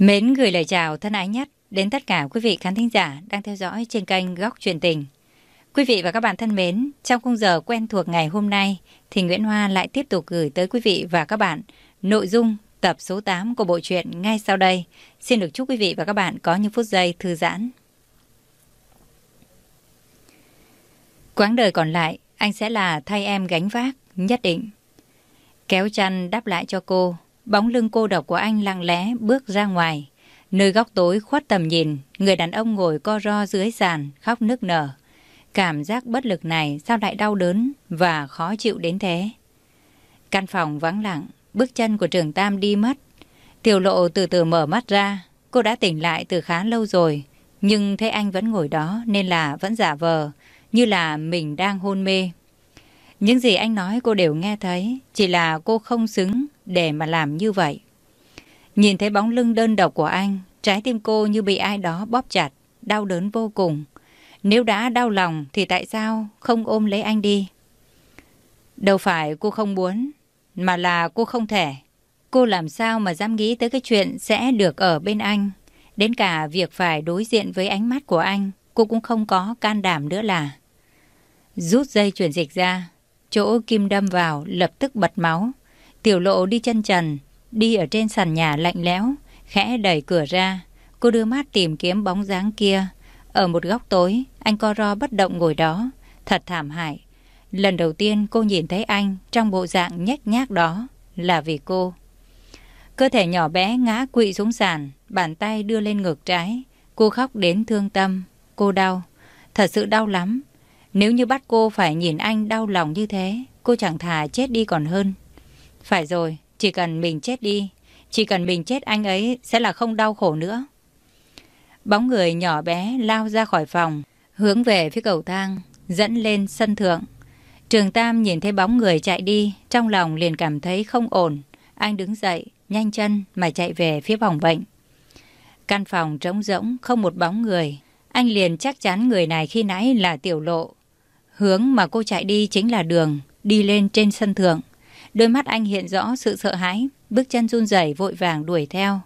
Mến gửi lời chào thân ái nhất đến tất cả quý vị khán thính giả đang theo dõi trên kênh Góc Truyền Tình. Quý vị và các bạn thân mến, trong khung giờ quen thuộc ngày hôm nay thì Nguyễn Hoa lại tiếp tục gửi tới quý vị và các bạn nội dung tập số 8 của bộ truyện ngay sau đây. Xin được chúc quý vị và các bạn có những phút giây thư giãn. Quãng đời còn lại, anh sẽ là thay em gánh vác, nhất định. Kéo chăn đáp lại cho cô, bóng lưng cô độc của anh lặng lẽ bước ra ngoài. Nơi góc tối khuất tầm nhìn, người đàn ông ngồi co ro dưới sàn, khóc nức nở. Cảm giác bất lực này sao lại đau đớn và khó chịu đến thế? Căn phòng vắng lặng, bước chân của trường Tam đi mất. Tiểu lộ từ từ mở mắt ra, cô đã tỉnh lại từ khá lâu rồi. Nhưng thấy anh vẫn ngồi đó nên là vẫn giả vờ, như là mình đang hôn mê. Những gì anh nói cô đều nghe thấy, chỉ là cô không xứng để mà làm như vậy. Nhìn thấy bóng lưng đơn độc của anh, trái tim cô như bị ai đó bóp chặt, đau đớn vô cùng. Nếu đã đau lòng thì tại sao không ôm lấy anh đi? Đâu phải cô không muốn, mà là cô không thể. Cô làm sao mà dám nghĩ tới cái chuyện sẽ được ở bên anh. Đến cả việc phải đối diện với ánh mắt của anh, cô cũng không có can đảm nữa là. Rút dây chuyển dịch ra, chỗ kim đâm vào lập tức bật máu. Tiểu lộ đi chân trần, đi ở trên sàn nhà lạnh lẽo, khẽ đẩy cửa ra. Cô đưa mắt tìm kiếm bóng dáng kia. Ở một góc tối, anh co ro bất động ngồi đó. Thật thảm hại. Lần đầu tiên cô nhìn thấy anh trong bộ dạng nhếch nhác đó là vì cô. Cơ thể nhỏ bé ngã quỵ xuống sàn, bàn tay đưa lên ngực trái. Cô khóc đến thương tâm. Cô đau. Thật sự đau lắm. Nếu như bắt cô phải nhìn anh đau lòng như thế, cô chẳng thà chết đi còn hơn. Phải rồi, chỉ cần mình chết đi, chỉ cần mình chết anh ấy sẽ là không đau khổ nữa. Bóng người nhỏ bé lao ra khỏi phòng, hướng về phía cầu thang, dẫn lên sân thượng. Trường Tam nhìn thấy bóng người chạy đi, trong lòng liền cảm thấy không ổn. Anh đứng dậy, nhanh chân mà chạy về phía phòng bệnh. Căn phòng trống rỗng, không một bóng người. Anh liền chắc chắn người này khi nãy là tiểu lộ. Hướng mà cô chạy đi chính là đường, đi lên trên sân thượng. Đôi mắt anh hiện rõ sự sợ hãi, bước chân run rẩy vội vàng đuổi theo.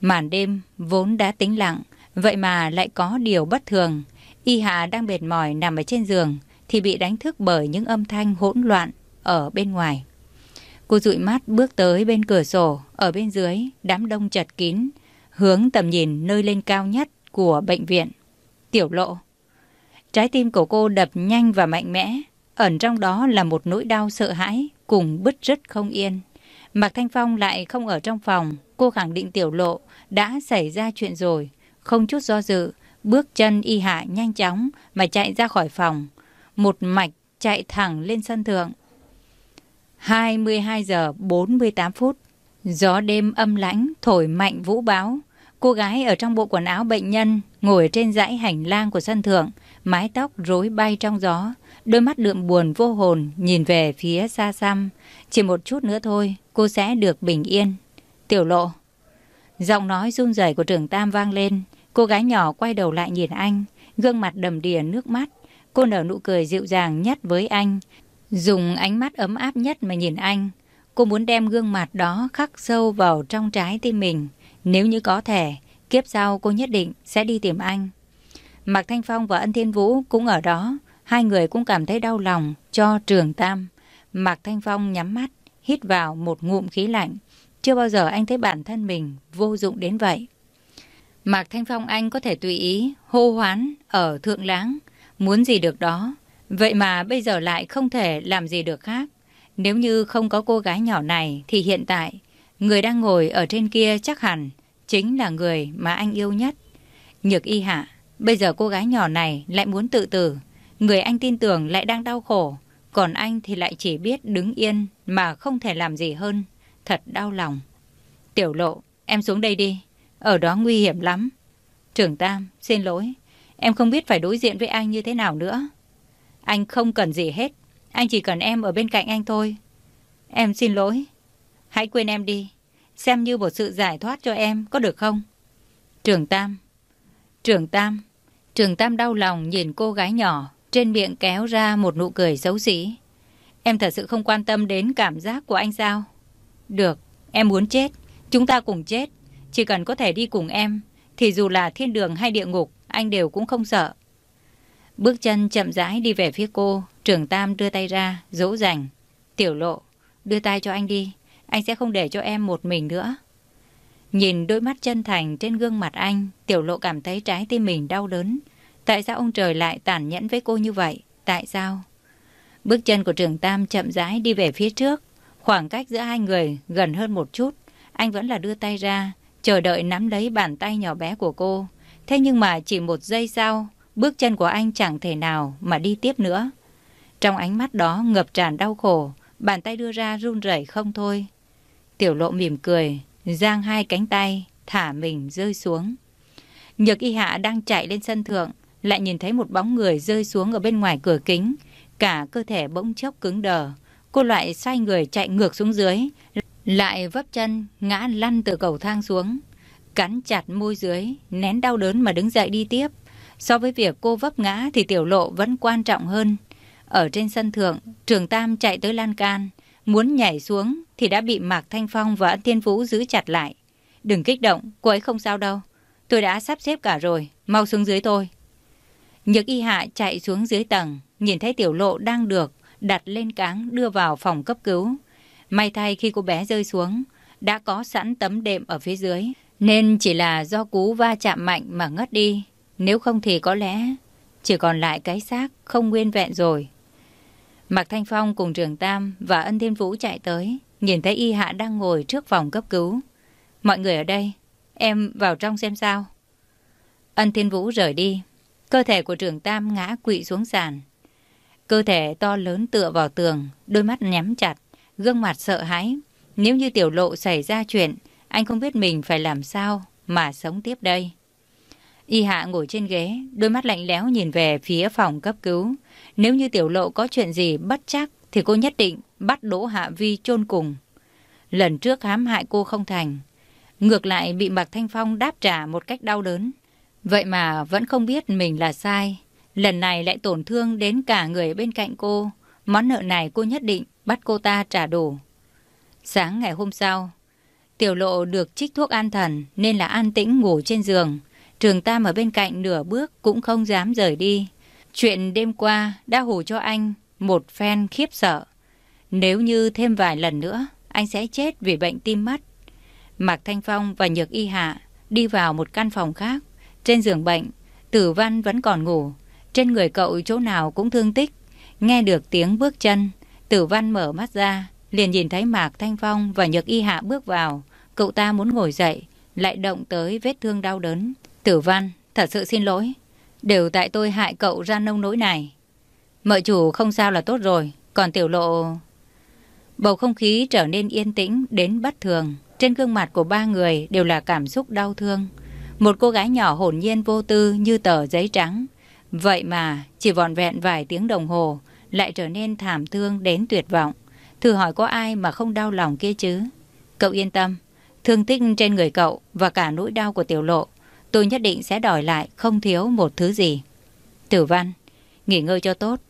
Màn đêm vốn đã tĩnh lặng, vậy mà lại có điều bất thường. Y Hạ đang mệt mỏi nằm ở trên giường thì bị đánh thức bởi những âm thanh hỗn loạn ở bên ngoài. Cô dụi mắt bước tới bên cửa sổ, ở bên dưới, đám đông chật kín, hướng tầm nhìn nơi lên cao nhất của bệnh viện. Tiểu lộ. Trái tim của cô đập nhanh và mạnh mẽ, ẩn trong đó là một nỗi đau sợ hãi cùng bứt rứt không yên. Mạc Thanh Phong lại không ở trong phòng, cô khẳng định tiểu lộ đã xảy ra chuyện rồi, không chút do dự, bước chân y hạ nhanh chóng mà chạy ra khỏi phòng, một mạch chạy thẳng lên sân thượng. 22 giờ 48 phút, gió đêm âm lãnh thổi mạnh vũ báo. Cô gái ở trong bộ quần áo bệnh nhân ngồi trên dãy hành lang của sân thượng, mái tóc rối bay trong gió, đôi mắt đượm buồn vô hồn nhìn về phía xa xăm. Chỉ một chút nữa thôi, cô sẽ được bình yên. Tiểu lộ. Giọng nói run rẩy của trưởng Tam vang lên. Cô gái nhỏ quay đầu lại nhìn anh, gương mặt đầm đìa nước mắt. Cô nở nụ cười dịu dàng nhất với anh, dùng ánh mắt ấm áp nhất mà nhìn anh. Cô muốn đem gương mặt đó khắc sâu vào trong trái tim mình. Nếu như có thể, kiếp sau cô nhất định sẽ đi tìm anh. Mạc Thanh Phong và Ân Thiên Vũ cũng ở đó. Hai người cũng cảm thấy đau lòng cho Trường Tam. Mạc Thanh Phong nhắm mắt, hít vào một ngụm khí lạnh. Chưa bao giờ anh thấy bản thân mình vô dụng đến vậy. Mạc Thanh Phong anh có thể tùy ý hô hoán ở Thượng Láng, muốn gì được đó. Vậy mà bây giờ lại không thể làm gì được khác. Nếu như không có cô gái nhỏ này thì hiện tại người đang ngồi ở trên kia chắc hẳn chính là người mà anh yêu nhất. Nhược y hạ, bây giờ cô gái nhỏ này lại muốn tự tử. Người anh tin tưởng lại đang đau khổ. Còn anh thì lại chỉ biết đứng yên mà không thể làm gì hơn. Thật đau lòng. Tiểu lộ, em xuống đây đi. Ở đó nguy hiểm lắm. Trưởng Tam, xin lỗi. Em không biết phải đối diện với anh như thế nào nữa. Anh không cần gì hết. Anh chỉ cần em ở bên cạnh anh thôi. Em xin lỗi. Hãy quên em đi. Xem như một sự giải thoát cho em, có được không? Trường Tam. Trường Tam. Trường Tam đau lòng nhìn cô gái nhỏ, trên miệng kéo ra một nụ cười xấu xí. Em thật sự không quan tâm đến cảm giác của anh sao? Được, em muốn chết. Chúng ta cùng chết. chỉ cần có thể đi cùng em, thì dù là thiên đường hay địa ngục, anh đều cũng không sợ. Bước chân chậm rãi đi về phía cô, Trường tam đưa tay ra, dỗ dành. Tiểu lộ, đưa tay cho anh đi, anh sẽ không để cho em một mình nữa. Nhìn đôi mắt chân thành trên gương mặt anh, tiểu lộ cảm thấy trái tim mình đau đớn. Tại sao ông trời lại tàn nhẫn với cô như vậy? Tại sao? Bước chân của trường Tam chậm rãi đi về phía trước. Khoảng cách giữa hai người gần hơn một chút. Anh vẫn là đưa tay ra, chờ đợi nắm lấy bàn tay nhỏ bé của cô. Thế nhưng mà chỉ một giây sau, bước chân của anh chẳng thể nào mà đi tiếp nữa. Trong ánh mắt đó ngập tràn đau khổ, bàn tay đưa ra run rẩy không thôi. Tiểu lộ mỉm cười, giang hai cánh tay, thả mình rơi xuống. Nhược y hạ đang chạy lên sân thượng, lại nhìn thấy một bóng người rơi xuống ở bên ngoài cửa kính. Cả cơ thể bỗng chốc cứng đờ. Cô loại xoay người chạy ngược xuống dưới, lại vấp chân, ngã lăn từ cầu thang xuống. Cắn chặt môi dưới, nén đau đớn mà đứng dậy đi tiếp. So với việc cô vấp ngã thì tiểu lộ vẫn quan trọng hơn. Ở trên sân thượng, trường Tam chạy tới lan can. Muốn nhảy xuống thì đã bị Mạc Thanh Phong và Ân Thiên Vũ giữ chặt lại. Đừng kích động, cô ấy không sao đâu. Tôi đã sắp xếp cả rồi, mau xuống dưới tôi. Nhược y hạ chạy xuống dưới tầng, nhìn thấy tiểu lộ đang được đặt lên cáng đưa vào phòng cấp cứu. May thay khi cô bé rơi xuống, đã có sẵn tấm đệm ở phía dưới, nên chỉ là do cú va chạm mạnh mà ngất đi. Nếu không thì có lẽ chỉ còn lại cái xác không nguyên vẹn rồi. Mạc Thanh Phong cùng Trường Tam và Ân Thiên Vũ chạy tới, nhìn thấy y hạ đang ngồi trước phòng cấp cứu. Mọi người ở đây, em vào trong xem sao. Ân Thiên Vũ rời đi, cơ thể của Trường Tam ngã quỵ xuống sàn. Cơ thể to lớn tựa vào tường, đôi mắt nhắm chặt, gương mặt sợ hãi. Nếu như tiểu lộ xảy ra chuyện, anh không biết mình phải làm sao mà sống tiếp đây. Y hạ ngồi trên ghế, đôi mắt lạnh lẽo nhìn về phía phòng cấp cứu. Nếu như tiểu lộ có chuyện gì bất chắc thì cô nhất định bắt Đỗ Hạ Vi chôn cùng. Lần trước hãm hại cô không thành. Ngược lại bị Mạc Thanh Phong đáp trả một cách đau đớn. Vậy mà vẫn không biết mình là sai. Lần này lại tổn thương đến cả người bên cạnh cô. Món nợ này cô nhất định bắt cô ta trả đủ. Sáng ngày hôm sau, tiểu lộ được trích thuốc an thần nên là an tĩnh ngủ trên giường. Trường Tam ở bên cạnh nửa bước cũng không dám rời đi. Chuyện đêm qua đã hù cho anh một phen khiếp sợ. Nếu như thêm vài lần nữa, anh sẽ chết vì bệnh tim mắt Mạc Thanh Phong và Nhược Y Hạ đi vào một căn phòng khác. Trên giường bệnh, Tử Văn vẫn còn ngủ. Trên người cậu chỗ nào cũng thương tích. Nghe được tiếng bước chân, Tử Văn mở mắt ra, liền nhìn thấy Mạc Thanh Phong và Nhược Y Hạ bước vào. Cậu ta muốn ngồi dậy, lại động tới vết thương đau đớn. Tử Văn, thật sự xin lỗi. Đều tại tôi hại cậu ra nông nỗi này. Mợ chủ không sao là tốt rồi, còn tiểu lộ... Bầu không khí trở nên yên tĩnh đến bất thường. Trên gương mặt của ba người đều là cảm xúc đau thương. Một cô gái nhỏ hồn nhiên vô tư như tờ giấy trắng. Vậy mà chỉ vòn vẹn vài tiếng đồng hồ lại trở nên thảm thương đến tuyệt vọng. Thử hỏi có ai mà không đau lòng kia chứ? Cậu yên tâm, thương tích trên người cậu và cả nỗi đau của tiểu lộ tôi nhất định sẽ đòi lại không thiếu một thứ gì. Tử văn, nghỉ ngơi cho tốt.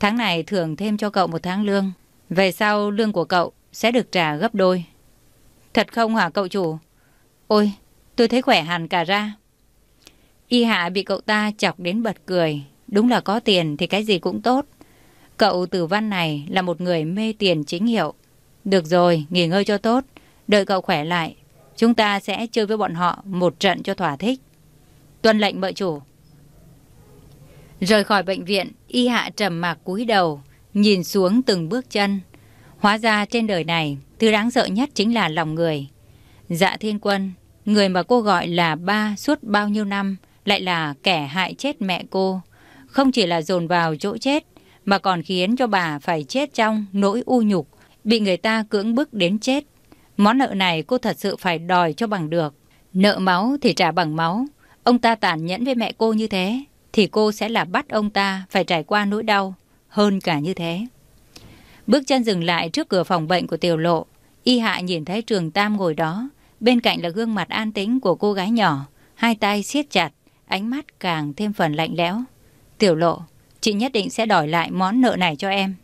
Tháng này thưởng thêm cho cậu một tháng lương. Về sau lương của cậu sẽ được trả gấp đôi. Thật không hả cậu chủ? Ôi, tôi thấy khỏe hẳn cả ra. Y hạ bị cậu ta chọc đến bật cười. Đúng là có tiền thì cái gì cũng tốt. Cậu tử văn này là một người mê tiền chính hiệu. Được rồi, nghỉ ngơi cho tốt. Đợi cậu khỏe lại. Chúng ta sẽ chơi với bọn họ một trận cho thỏa thích. Tuân lệnh mợ chủ. Rời khỏi bệnh viện, y hạ trầm mặc cúi đầu, nhìn xuống từng bước chân. Hóa ra trên đời này, thứ đáng sợ nhất chính là lòng người. Dạ thiên quân, người mà cô gọi là ba suốt bao nhiêu năm, lại là kẻ hại chết mẹ cô. Không chỉ là dồn vào chỗ chết, mà còn khiến cho bà phải chết trong nỗi u nhục, bị người ta cưỡng bức đến chết. Món nợ này cô thật sự phải đòi cho bằng được. Nợ máu thì trả bằng máu. Ông ta tàn nhẫn với mẹ cô như thế, thì cô sẽ là bắt ông ta phải trải qua nỗi đau hơn cả như thế. Bước chân dừng lại trước cửa phòng bệnh của tiểu lộ. Y hạ nhìn thấy trường Tam ngồi đó. Bên cạnh là gương mặt an tĩnh của cô gái nhỏ. Hai tay siết chặt, ánh mắt càng thêm phần lạnh lẽo. Tiểu lộ, chị nhất định sẽ đòi lại món nợ này cho em.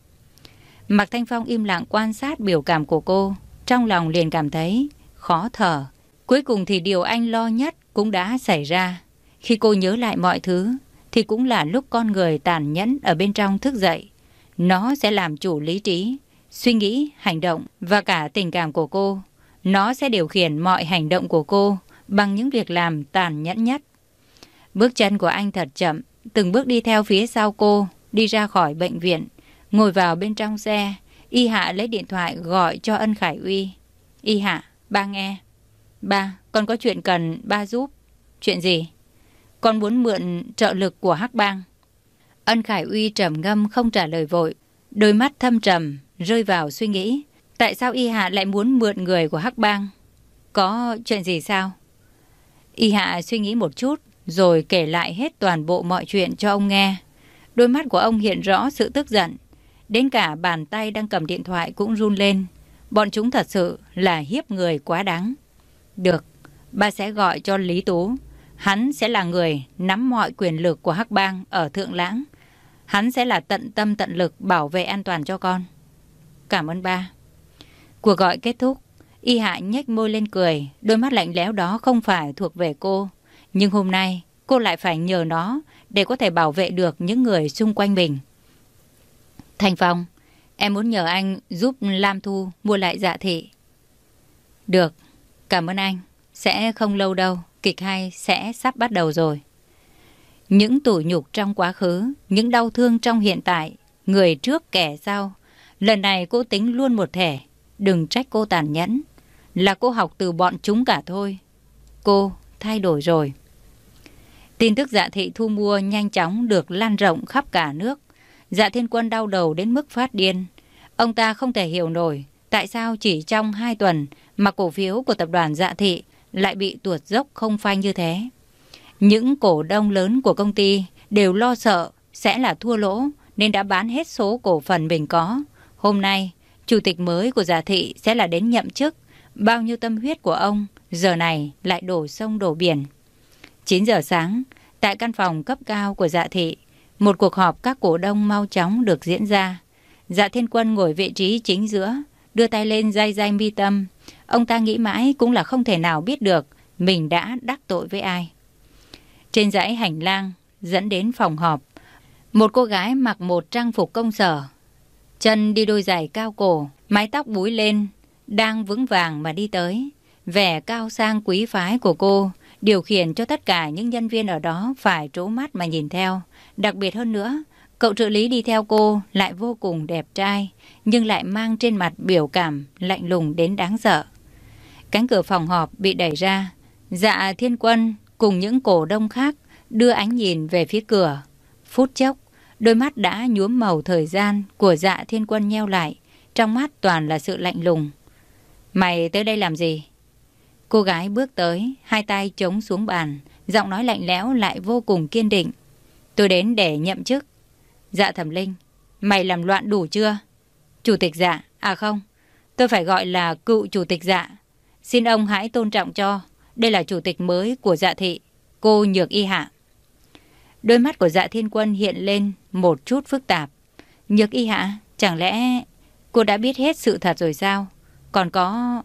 Mạc Thanh Phong im lặng quan sát biểu cảm của cô. Trong lòng liền cảm thấy khó thở. Cuối cùng thì điều anh lo nhất cũng đã xảy ra. Khi cô nhớ lại mọi thứ, thì cũng là lúc con người tàn nhẫn ở bên trong thức dậy. Nó sẽ làm chủ lý trí, suy nghĩ, hành động và cả tình cảm của cô. Nó sẽ điều khiển mọi hành động của cô bằng những việc làm tàn nhẫn nhất. Bước chân của anh thật chậm, từng bước đi theo phía sau cô, đi ra khỏi bệnh viện, ngồi vào bên trong xe. Y Hạ lấy điện thoại gọi cho ân Khải Uy. Y Hạ, ba nghe. Ba, con có chuyện cần ba giúp. Chuyện gì? Con muốn mượn trợ lực của Hắc Bang. Ân Khải Uy trầm ngâm không trả lời vội. Đôi mắt thâm trầm, rơi vào suy nghĩ. Tại sao Y Hạ lại muốn mượn người của Hắc Bang? Có chuyện gì sao? Y Hạ suy nghĩ một chút, rồi kể lại hết toàn bộ mọi chuyện cho ông nghe. Đôi mắt của ông hiện rõ sự tức giận. Đến cả bàn tay đang cầm điện thoại cũng run lên. Bọn chúng thật sự là hiếp người quá đáng. Được, ba sẽ gọi cho Lý Tú. Hắn sẽ là người nắm mọi quyền lực của Hắc Bang ở Thượng Lãng. Hắn sẽ là tận tâm tận lực bảo vệ an toàn cho con. Cảm ơn ba. Cuộc gọi kết thúc. Y Hạ nhếch môi lên cười. Đôi mắt lạnh lẽo đó không phải thuộc về cô. Nhưng hôm nay cô lại phải nhờ nó để có thể bảo vệ được những người xung quanh mình. Thành Phong, em muốn nhờ anh giúp Lam Thu mua lại dạ thị. Được, cảm ơn anh. Sẽ không lâu đâu, kịch hay sẽ sắp bắt đầu rồi. Những tủi nhục trong quá khứ, những đau thương trong hiện tại, người trước kẻ sau. Lần này cô tính luôn một thể, đừng trách cô tàn nhẫn. Là cô học từ bọn chúng cả thôi. Cô thay đổi rồi. Tin tức dạ thị thu mua nhanh chóng được lan rộng khắp cả nước. Dạ thiên quân đau đầu đến mức phát điên. Ông ta không thể hiểu nổi tại sao chỉ trong hai tuần mà cổ phiếu của tập đoàn dạ thị lại bị tuột dốc không phanh như thế. Những cổ đông lớn của công ty đều lo sợ sẽ là thua lỗ nên đã bán hết số cổ phần mình có. Hôm nay, chủ tịch mới của Dạ Thị sẽ là đến nhậm chức. Bao nhiêu tâm huyết của ông giờ này lại đổ sông đổ biển. 9 giờ sáng, tại căn phòng cấp cao của Dạ Thị, một cuộc họp các cổ đông mau chóng được diễn ra. Dạ Thiên Quân ngồi vị trí chính giữa, đưa tay lên dây dây mi tâm. Ông ta nghĩ mãi cũng là không thể nào biết được mình đã đắc tội với ai. Trên dãy hành lang dẫn đến phòng họp, một cô gái mặc một trang phục công sở, chân đi đôi giày cao cổ, mái tóc búi lên, đang vững vàng mà đi tới. Vẻ cao sang quý phái của cô điều khiển cho tất cả những nhân viên ở đó phải trố mắt mà nhìn theo. Đặc biệt hơn nữa, cậu trợ lý đi theo cô lại vô cùng đẹp trai, nhưng lại mang trên mặt biểu cảm lạnh lùng đến đáng sợ. Cánh cửa phòng họp bị đẩy ra. Dạ thiên quân cùng những cổ đông khác đưa ánh nhìn về phía cửa. Phút chốc, đôi mắt đã nhuốm màu thời gian của dạ thiên quân nheo lại. Trong mắt toàn là sự lạnh lùng. Mày tới đây làm gì? Cô gái bước tới, hai tay chống xuống bàn, giọng nói lạnh lẽo lại vô cùng kiên định. Tôi đến để nhậm chức. Dạ thẩm linh, mày làm loạn đủ chưa? Chủ tịch dạ, à không, tôi phải gọi là cựu chủ tịch dạ. Xin ông hãy tôn trọng cho, đây là chủ tịch mới của dạ thị, cô Nhược Y Hạ. Đôi mắt của dạ thiên quân hiện lên một chút phức tạp. Nhược Y Hạ, chẳng lẽ cô đã biết hết sự thật rồi sao? Còn có...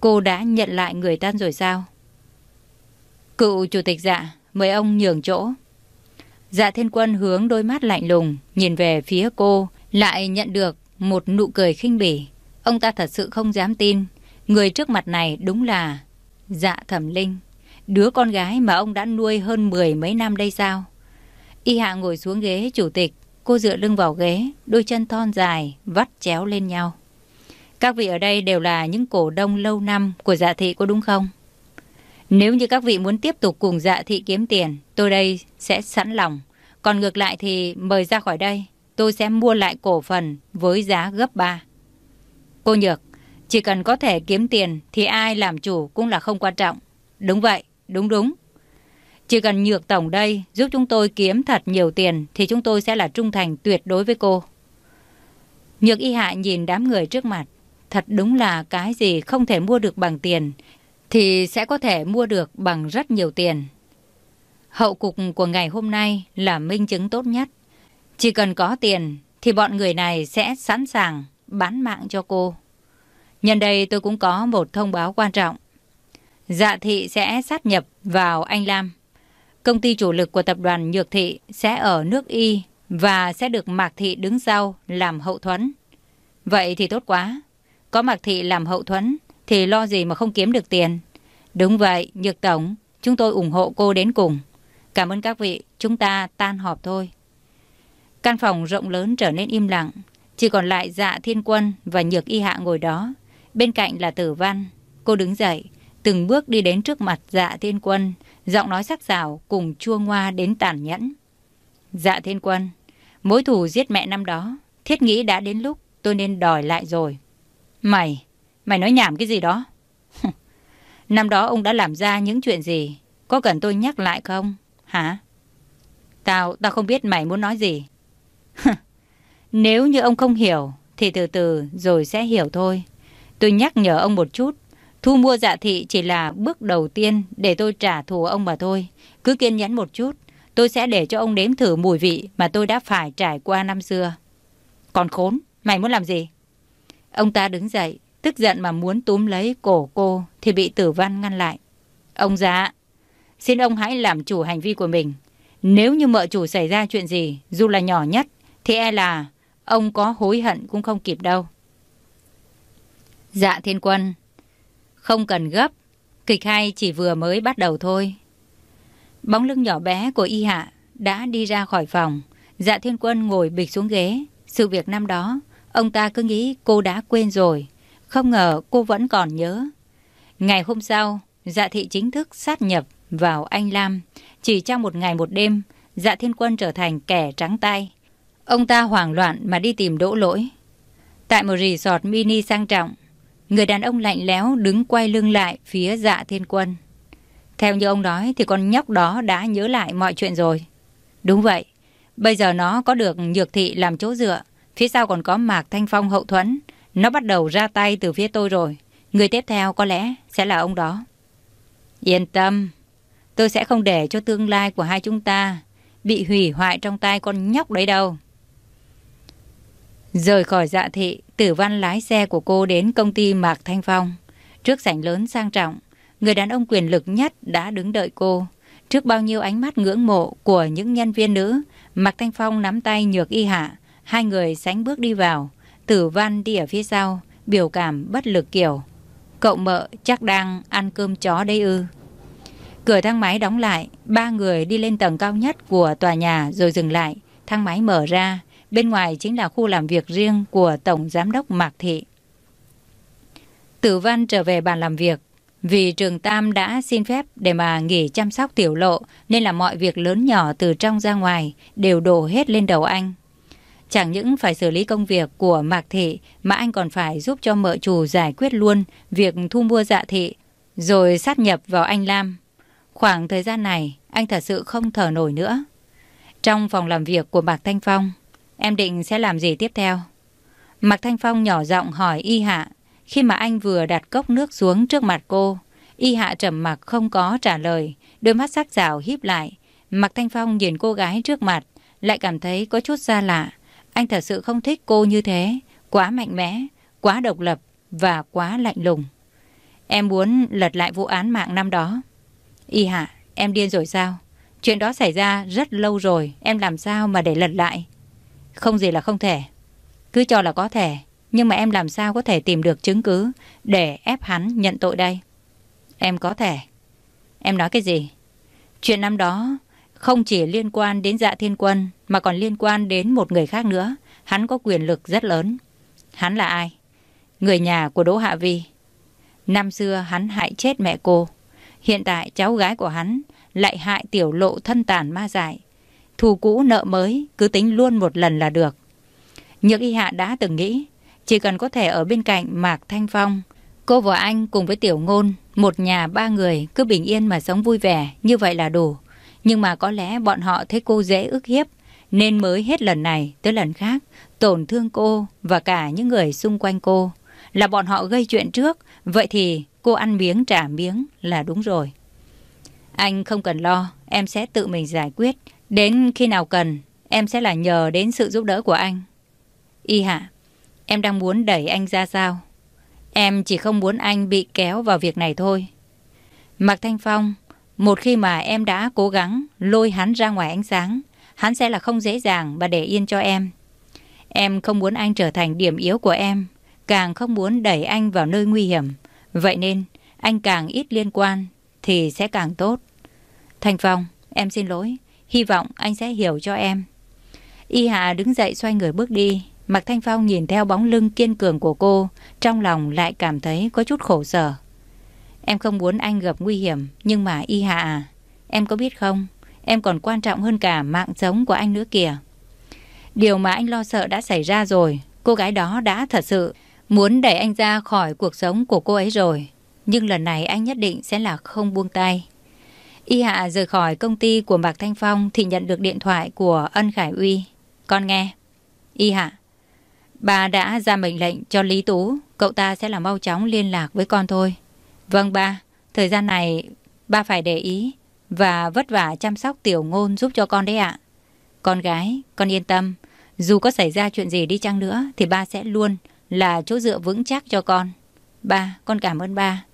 Cô đã nhận lại người ta rồi sao? Cựu chủ tịch dạ, mời ông nhường chỗ. Dạ thiên quân hướng đôi mắt lạnh lùng, nhìn về phía cô, lại nhận được một nụ cười khinh bỉ. Ông ta thật sự không dám tin. Người trước mặt này đúng là dạ thẩm linh. Đứa con gái mà ông đã nuôi hơn mười mấy năm đây sao? Y hạ ngồi xuống ghế chủ tịch. Cô dựa lưng vào ghế, đôi chân thon dài, vắt chéo lên nhau. Các vị ở đây đều là những cổ đông lâu năm của dạ thị có đúng không? Nếu như các vị muốn tiếp tục cùng dạ thị kiếm tiền, tôi đây sẽ sẵn lòng. Còn ngược lại thì mời ra khỏi đây, tôi sẽ mua lại cổ phần với giá gấp 3. Cô Nhược, chỉ cần có thể kiếm tiền thì ai làm chủ cũng là không quan trọng. Đúng vậy, đúng đúng. Chỉ cần Nhược Tổng đây giúp chúng tôi kiếm thật nhiều tiền thì chúng tôi sẽ là trung thành tuyệt đối với cô. Nhược y hạ nhìn đám người trước mặt. Thật đúng là cái gì không thể mua được bằng tiền thì sẽ có thể mua được bằng rất nhiều tiền. Hậu cục của ngày hôm nay là minh chứng tốt nhất. Chỉ cần có tiền thì bọn người này sẽ sẵn sàng bán mạng cho cô. Nhân đây tôi cũng có một thông báo quan trọng. Dạ thị sẽ sát nhập vào Anh Lam. Công ty chủ lực của tập đoàn Nhược Thị sẽ ở nước Y và sẽ được Mạc Thị đứng sau làm hậu thuẫn. Vậy thì tốt quá. Có Mạc Thị làm hậu thuẫn thì lo gì mà không kiếm được tiền. Đúng vậy, Nhược Tổng, chúng tôi ủng hộ cô đến cùng. Cảm ơn các vị, chúng ta tan họp thôi. Căn phòng rộng lớn trở nên im lặng, chỉ còn lại dạ thiên quân và nhược y hạ ngồi đó. Bên cạnh là tử văn. Cô đứng dậy, từng bước đi đến trước mặt dạ thiên quân, giọng nói sắc sảo cùng chua ngoa đến tàn nhẫn. Dạ thiên quân, mối thù giết mẹ năm đó, thiết nghĩ đã đến lúc tôi nên đòi lại rồi. Mày, mày nói nhảm cái gì đó? năm đó ông đã làm ra những chuyện gì? Có cần tôi nhắc lại không? Hả? Tao, tao không biết mày muốn nói gì. Nếu như ông không hiểu, thì từ từ rồi sẽ hiểu thôi. Tôi nhắc nhở ông một chút. Thu mua dạ thị chỉ là bước đầu tiên để tôi trả thù ông mà thôi. Cứ kiên nhẫn một chút. Tôi sẽ để cho ông đếm thử mùi vị mà tôi đã phải trải qua năm xưa. Còn khốn, mày muốn làm gì? Ông ta đứng dậy, tức giận mà muốn túm lấy cổ cô thì bị tử văn ngăn lại. Ông dạ, xin ông hãy làm chủ hành vi của mình. Nếu như mợ chủ xảy ra chuyện gì, dù là nhỏ nhất, thì e là ông có hối hận cũng không kịp đâu. Dạ thiên quân, không cần gấp, kịch hay chỉ vừa mới bắt đầu thôi. Bóng lưng nhỏ bé của y hạ đã đi ra khỏi phòng. Dạ thiên quân ngồi bịch xuống ghế. Sự việc năm đó, ông ta cứ nghĩ cô đã quên rồi. Không ngờ cô vẫn còn nhớ. Ngày hôm sau, dạ thị chính thức sát nhập vào Anh Lam. Chỉ trong một ngày một đêm, dạ thiên quân trở thành kẻ trắng tay. Ông ta hoảng loạn mà đi tìm đỗ lỗi. Tại một resort mini sang trọng, người đàn ông lạnh lẽo đứng quay lưng lại phía dạ thiên quân. Theo như ông nói thì con nhóc đó đã nhớ lại mọi chuyện rồi. Đúng vậy, bây giờ nó có được nhược thị làm chỗ dựa, phía sau còn có Mạc Thanh Phong hậu thuẫn. Nó bắt đầu ra tay từ phía tôi rồi. Người tiếp theo có lẽ sẽ là ông đó. Yên tâm, tôi sẽ không để cho tương lai của hai chúng ta bị hủy hoại trong tay con nhóc đấy đâu. Rời khỏi dạ thị, tử văn lái xe của cô đến công ty Mạc Thanh Phong. Trước sảnh lớn sang trọng, người đàn ông quyền lực nhất đã đứng đợi cô. Trước bao nhiêu ánh mắt ngưỡng mộ của những nhân viên nữ, Mạc Thanh Phong nắm tay nhược y hạ. Hai người sánh bước đi vào. Tử văn đi ở phía sau, biểu cảm bất lực kiểu. Cậu mợ chắc đang ăn cơm chó đây ư. Cửa thang máy đóng lại, ba người đi lên tầng cao nhất của tòa nhà rồi dừng lại. Thang máy mở ra, Bên ngoài chính là khu làm việc riêng của Tổng Giám đốc Mạc Thị. Tử Văn trở về bàn làm việc. Vì trường Tam đã xin phép để mà nghỉ chăm sóc tiểu lộ nên là mọi việc lớn nhỏ từ trong ra ngoài đều đổ hết lên đầu anh. Chẳng những phải xử lý công việc của Mạc Thị mà anh còn phải giúp cho mợ chủ giải quyết luôn việc thu mua dạ thị rồi sát nhập vào anh Lam. Khoảng thời gian này anh thật sự không thở nổi nữa. Trong phòng làm việc của Mạc Thanh Phong, Em định sẽ làm gì tiếp theo? Mạc Thanh Phong nhỏ giọng hỏi Y Hạ. Khi mà anh vừa đặt cốc nước xuống trước mặt cô, Y Hạ trầm mặc không có trả lời, đôi mắt sắc rào híp lại. Mạc Thanh Phong nhìn cô gái trước mặt, lại cảm thấy có chút xa lạ. Anh thật sự không thích cô như thế, quá mạnh mẽ, quá độc lập và quá lạnh lùng. Em muốn lật lại vụ án mạng năm đó. Y Hạ, em điên rồi sao? Chuyện đó xảy ra rất lâu rồi, em làm sao mà để lật lại? Không gì là không thể. Cứ cho là có thể. Nhưng mà em làm sao có thể tìm được chứng cứ để ép hắn nhận tội đây? Em có thể. Em nói cái gì? Chuyện năm đó không chỉ liên quan đến dạ thiên quân, mà còn liên quan đến một người khác nữa. Hắn có quyền lực rất lớn. Hắn là ai? Người nhà của Đỗ Hạ Vi. Năm xưa hắn hại chết mẹ cô. Hiện tại cháu gái của hắn lại hại tiểu lộ thân tàn ma dại. Thù cũ nợ mới, cứ tính luôn một lần là được. Nhược y hạ đã từng nghĩ, chỉ cần có thể ở bên cạnh Mạc Thanh Phong, Cô và anh cùng với Tiểu Ngôn, Một nhà ba người cứ bình yên mà sống vui vẻ, Như vậy là đủ nhưng mà có lẽ bọn họ thấy cô dễ ức hiếp Nên mới hết lần này tới lần khác Tổn thương cô và cả những người xung quanh cô Là bọn họ gây chuyện trước Vậy thì cô ăn miếng trả miếng là đúng rồi Anh không cần lo Em sẽ tự mình giải quyết Đến khi nào cần, em sẽ là nhờ đến sự giúp đỡ của anh. Y hạ, em đang muốn đẩy anh ra sao? Em chỉ không muốn anh bị kéo vào việc này thôi. Mạc Thanh Phong, một khi mà em đã cố gắng lôi hắn ra ngoài ánh sáng, hắn sẽ là không dễ dàng mà để yên cho em. Em không muốn anh trở thành điểm yếu của em, càng không muốn đẩy anh vào nơi nguy hiểm. Vậy nên, anh càng ít liên quan thì sẽ càng tốt. Thanh Phong, em xin lỗi, hy vọng anh sẽ hiểu cho em. Y Hạ đứng dậy xoay người bước đi. Mạc Thanh Phong nhìn theo bóng lưng kiên cường của cô, trong lòng lại cảm thấy có chút khổ sở. Em không muốn anh gặp nguy hiểm, nhưng mà Y Hạ à, em có biết không, em còn quan trọng hơn cả mạng sống của anh nữa kìa. Điều mà anh lo sợ đã xảy ra rồi, cô gái đó đã thật sự muốn đẩy anh ra khỏi cuộc sống của cô ấy rồi. Nhưng lần này anh nhất định sẽ là không buông tay. Y Hạ rời khỏi công ty của Mạc Thanh Phong thì nhận được điện thoại của Ân Khải Uy. Con nghe. Y Hạ, bà đã ra mệnh lệnh cho Lý Tú, cậu ta sẽ là mau chóng liên lạc với con thôi. Vâng ba, thời gian này ba phải để ý và vất vả chăm sóc tiểu ngôn giúp cho con đấy ạ. Con gái, con yên tâm, dù có xảy ra chuyện gì đi chăng nữa thì ba sẽ luôn là chỗ dựa vững chắc cho con. Ba, con cảm ơn ba.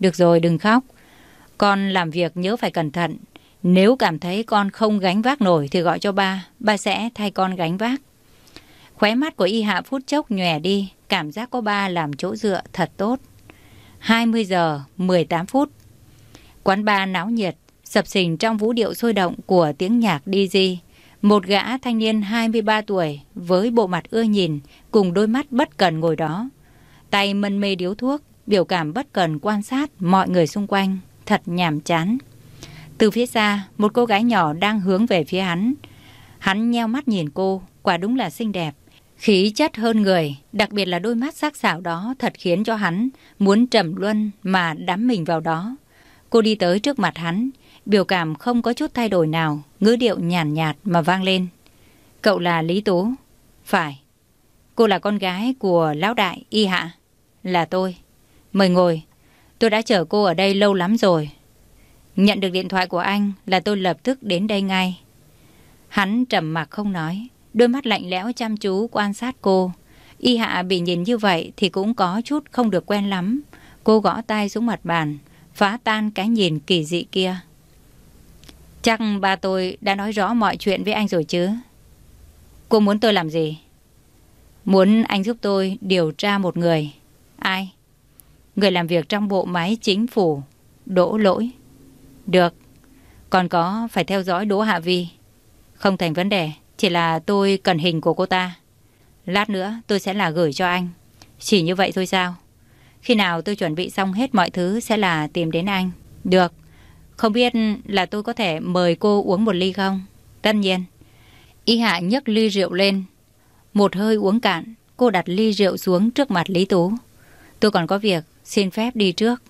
Được rồi, đừng khóc. Con làm việc nhớ phải cẩn thận. Nếu cảm thấy con không gánh vác nổi thì gọi cho ba, ba sẽ thay con gánh vác. Khóe mắt của y hạ phút chốc nhòe đi, cảm giác có ba làm chỗ dựa thật tốt. 20 giờ 18 phút. Quán bar náo nhiệt, sập sình trong vũ điệu sôi động của tiếng nhạc DJ. Một gã thanh niên 23 tuổi với bộ mặt ưa nhìn cùng đôi mắt bất cần ngồi đó. Tay mân mê điếu thuốc, biểu cảm bất cần quan sát mọi người xung quanh, thật nhàm chán. Từ phía xa, một cô gái nhỏ đang hướng về phía hắn. Hắn nheo mắt nhìn cô, quả đúng là xinh đẹp. Khí chất hơn người, đặc biệt là đôi mắt sắc sảo đó thật khiến cho hắn muốn trầm luân mà đắm mình vào đó. Cô đi tới trước mặt hắn, biểu cảm không có chút thay đổi nào, ngữ điệu nhàn nhạt, nhạt mà vang lên. Cậu là Lý Tú? Phải. Cô là con gái của Lão Đại, Y Hạ. Là tôi. Mời ngồi. Tôi đã chờ cô ở đây lâu lắm rồi. Nhận được điện thoại của anh là tôi lập tức đến đây ngay. Hắn trầm mặc không nói. Đôi mắt lạnh lẽo chăm chú quan sát cô. Y hạ bị nhìn như vậy thì cũng có chút không được quen lắm. Cô gõ tay xuống mặt bàn, phá tan cái nhìn kỳ dị kia. Chắc ba tôi đã nói rõ mọi chuyện với anh rồi chứ. Cô muốn tôi làm gì? Muốn anh giúp tôi điều tra một người. Ai? Người làm việc trong bộ máy chính phủ. Đỗ lỗi. Được. Còn có phải theo dõi Đỗ Hạ Vi. Không thành vấn đề. Chỉ là tôi cần hình của cô ta. Lát nữa tôi sẽ là gửi cho anh. Chỉ như vậy thôi sao? Khi nào tôi chuẩn bị xong hết mọi thứ sẽ là tìm đến anh. Được. Không biết là tôi có thể mời cô uống một ly không? Tất nhiên. Y Hạ nhấc ly rượu lên. Một hơi uống cạn, cô đặt ly rượu xuống trước mặt Lý Tú. Tôi còn có việc, xin phép đi trước.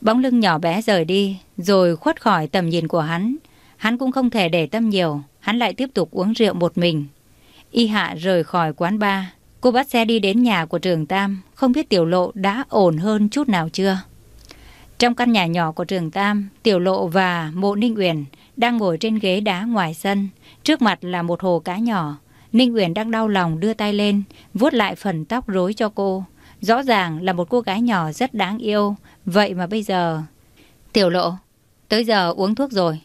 Bóng lưng nhỏ bé rời đi, rồi khuất khỏi tầm nhìn của hắn. Hắn cũng không thể để tâm nhiều hắn lại tiếp tục uống rượu một mình. Y Hạ rời khỏi quán bar. Cô bắt xe đi đến nhà của trường Tam, không biết Tiểu Lộ đã ổn hơn chút nào chưa. Trong căn nhà nhỏ của trường Tam, Tiểu Lộ và Mộ Ninh Uyển đang ngồi trên ghế đá ngoài sân. Trước mặt là một hồ cá nhỏ. Ninh Uyển đang đau lòng đưa tay lên, vuốt lại phần tóc rối cho cô. Rõ ràng là một cô gái nhỏ rất đáng yêu. Vậy mà bây giờ... Tiểu Lộ, tới giờ uống thuốc rồi.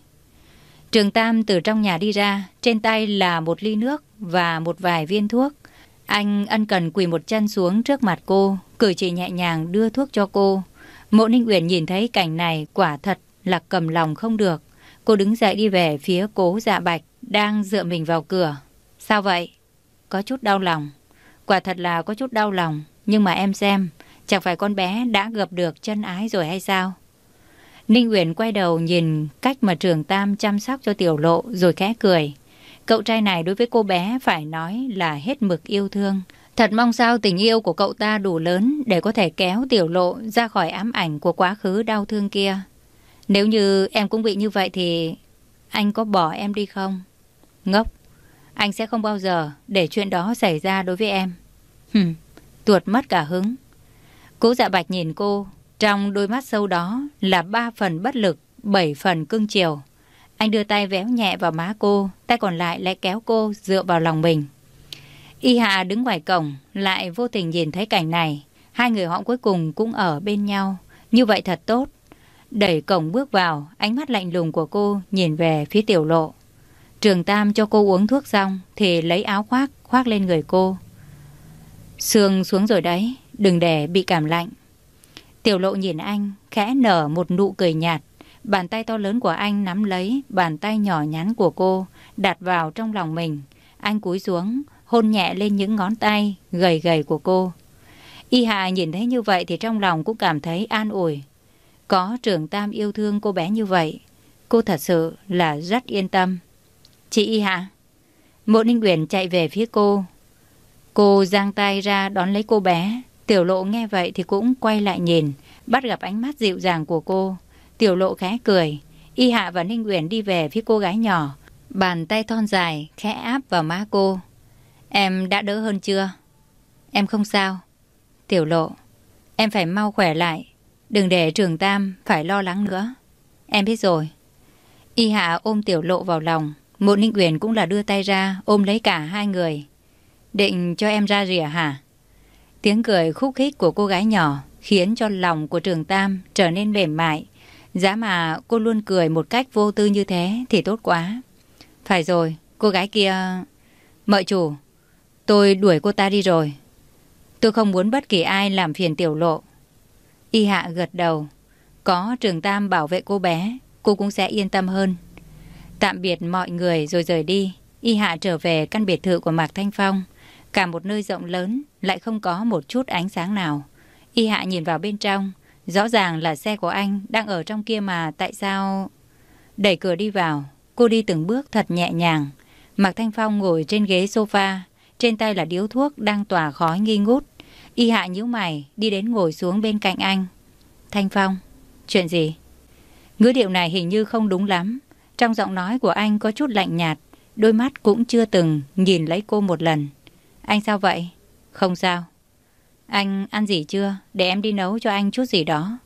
Trường Tam từ trong nhà đi ra, trên tay là một ly nước và một vài viên thuốc. Anh ân cần quỳ một chân xuống trước mặt cô, cử chỉ nhẹ nhàng đưa thuốc cho cô. Mộ Ninh Uyển nhìn thấy cảnh này quả thật là cầm lòng không được. Cô đứng dậy đi về phía cố dạ bạch, đang dựa mình vào cửa. Sao vậy? Có chút đau lòng. Quả thật là có chút đau lòng. Nhưng mà em xem, chẳng phải con bé đã gặp được chân ái rồi hay sao? Ninh Uyển quay đầu nhìn cách mà trường Tam chăm sóc cho tiểu lộ rồi khẽ cười. Cậu trai này đối với cô bé phải nói là hết mực yêu thương. Thật mong sao tình yêu của cậu ta đủ lớn để có thể kéo tiểu lộ ra khỏi ám ảnh của quá khứ đau thương kia. Nếu như em cũng bị như vậy thì anh có bỏ em đi không? Ngốc, anh sẽ không bao giờ để chuyện đó xảy ra đối với em. Hừm, tuột mất cả hứng. Cố dạ bạch nhìn cô, trong đôi mắt sâu đó là ba phần bất lực, bảy phần cưng chiều. Anh đưa tay véo nhẹ vào má cô, tay còn lại lại kéo cô dựa vào lòng mình. Y Hạ đứng ngoài cổng, lại vô tình nhìn thấy cảnh này. Hai người họ cuối cùng cũng ở bên nhau. Như vậy thật tốt. Đẩy cổng bước vào, ánh mắt lạnh lùng của cô nhìn về phía tiểu lộ. Trường Tam cho cô uống thuốc xong thì lấy áo khoác khoác lên người cô. Sương xuống rồi đấy, đừng để bị cảm lạnh. Tiểu lộ nhìn anh, khẽ nở một nụ cười nhạt. Bàn tay to lớn của anh nắm lấy bàn tay nhỏ nhắn của cô, đặt vào trong lòng mình. Anh cúi xuống, hôn nhẹ lên những ngón tay gầy gầy của cô. Y hà nhìn thấy như vậy thì trong lòng cũng cảm thấy an ủi. Có trường Tam yêu thương cô bé như vậy, cô thật sự là rất yên tâm. Chị Y hà, Mộ Ninh Uyển chạy về phía cô. Cô giang tay ra đón lấy cô bé. Tiểu lộ nghe vậy thì cũng quay lại nhìn, bắt gặp ánh mắt dịu dàng của cô. Tiểu lộ khẽ cười. Y Hạ và Ninh Uyển đi về phía cô gái nhỏ. Bàn tay thon dài khẽ áp vào má cô. Em đã đỡ hơn chưa? Em không sao. Tiểu lộ, em phải mau khỏe lại. Đừng để trường Tam phải lo lắng nữa. Em biết rồi. Y Hạ ôm tiểu lộ vào lòng. Một Ninh Uyển cũng là đưa tay ra ôm lấy cả hai người. Định cho em ra rìa hả? Tiếng cười khúc khích của cô gái nhỏ khiến cho lòng của trường Tam trở nên mềm mại. Giá mà cô luôn cười một cách vô tư như thế thì tốt quá. Phải rồi, cô gái kia... Mợ chủ, tôi đuổi cô ta đi rồi. Tôi không muốn bất kỳ ai làm phiền tiểu lộ. Y hạ gật đầu. Có trường Tam bảo vệ cô bé, cô cũng sẽ yên tâm hơn. Tạm biệt mọi người rồi rời đi. Y hạ trở về căn biệt thự của Mạc Thanh Phong. Cả một nơi rộng lớn, lại không có một chút ánh sáng nào. Y hạ nhìn vào bên trong. Rõ ràng là xe của anh đang ở trong kia mà tại sao... Đẩy cửa đi vào, cô đi từng bước thật nhẹ nhàng. Mạc Thanh Phong ngồi trên ghế sofa, trên tay là điếu thuốc đang tỏa khói nghi ngút. Y hạ nhíu mày, đi đến ngồi xuống bên cạnh anh. Thanh Phong, chuyện gì? Ngữ điệu này hình như không đúng lắm. Trong giọng nói của anh có chút lạnh nhạt, đôi mắt cũng chưa từng nhìn lấy cô một lần. Anh sao vậy? Không sao. Anh ăn gì chưa? Để em đi nấu cho anh chút gì đó.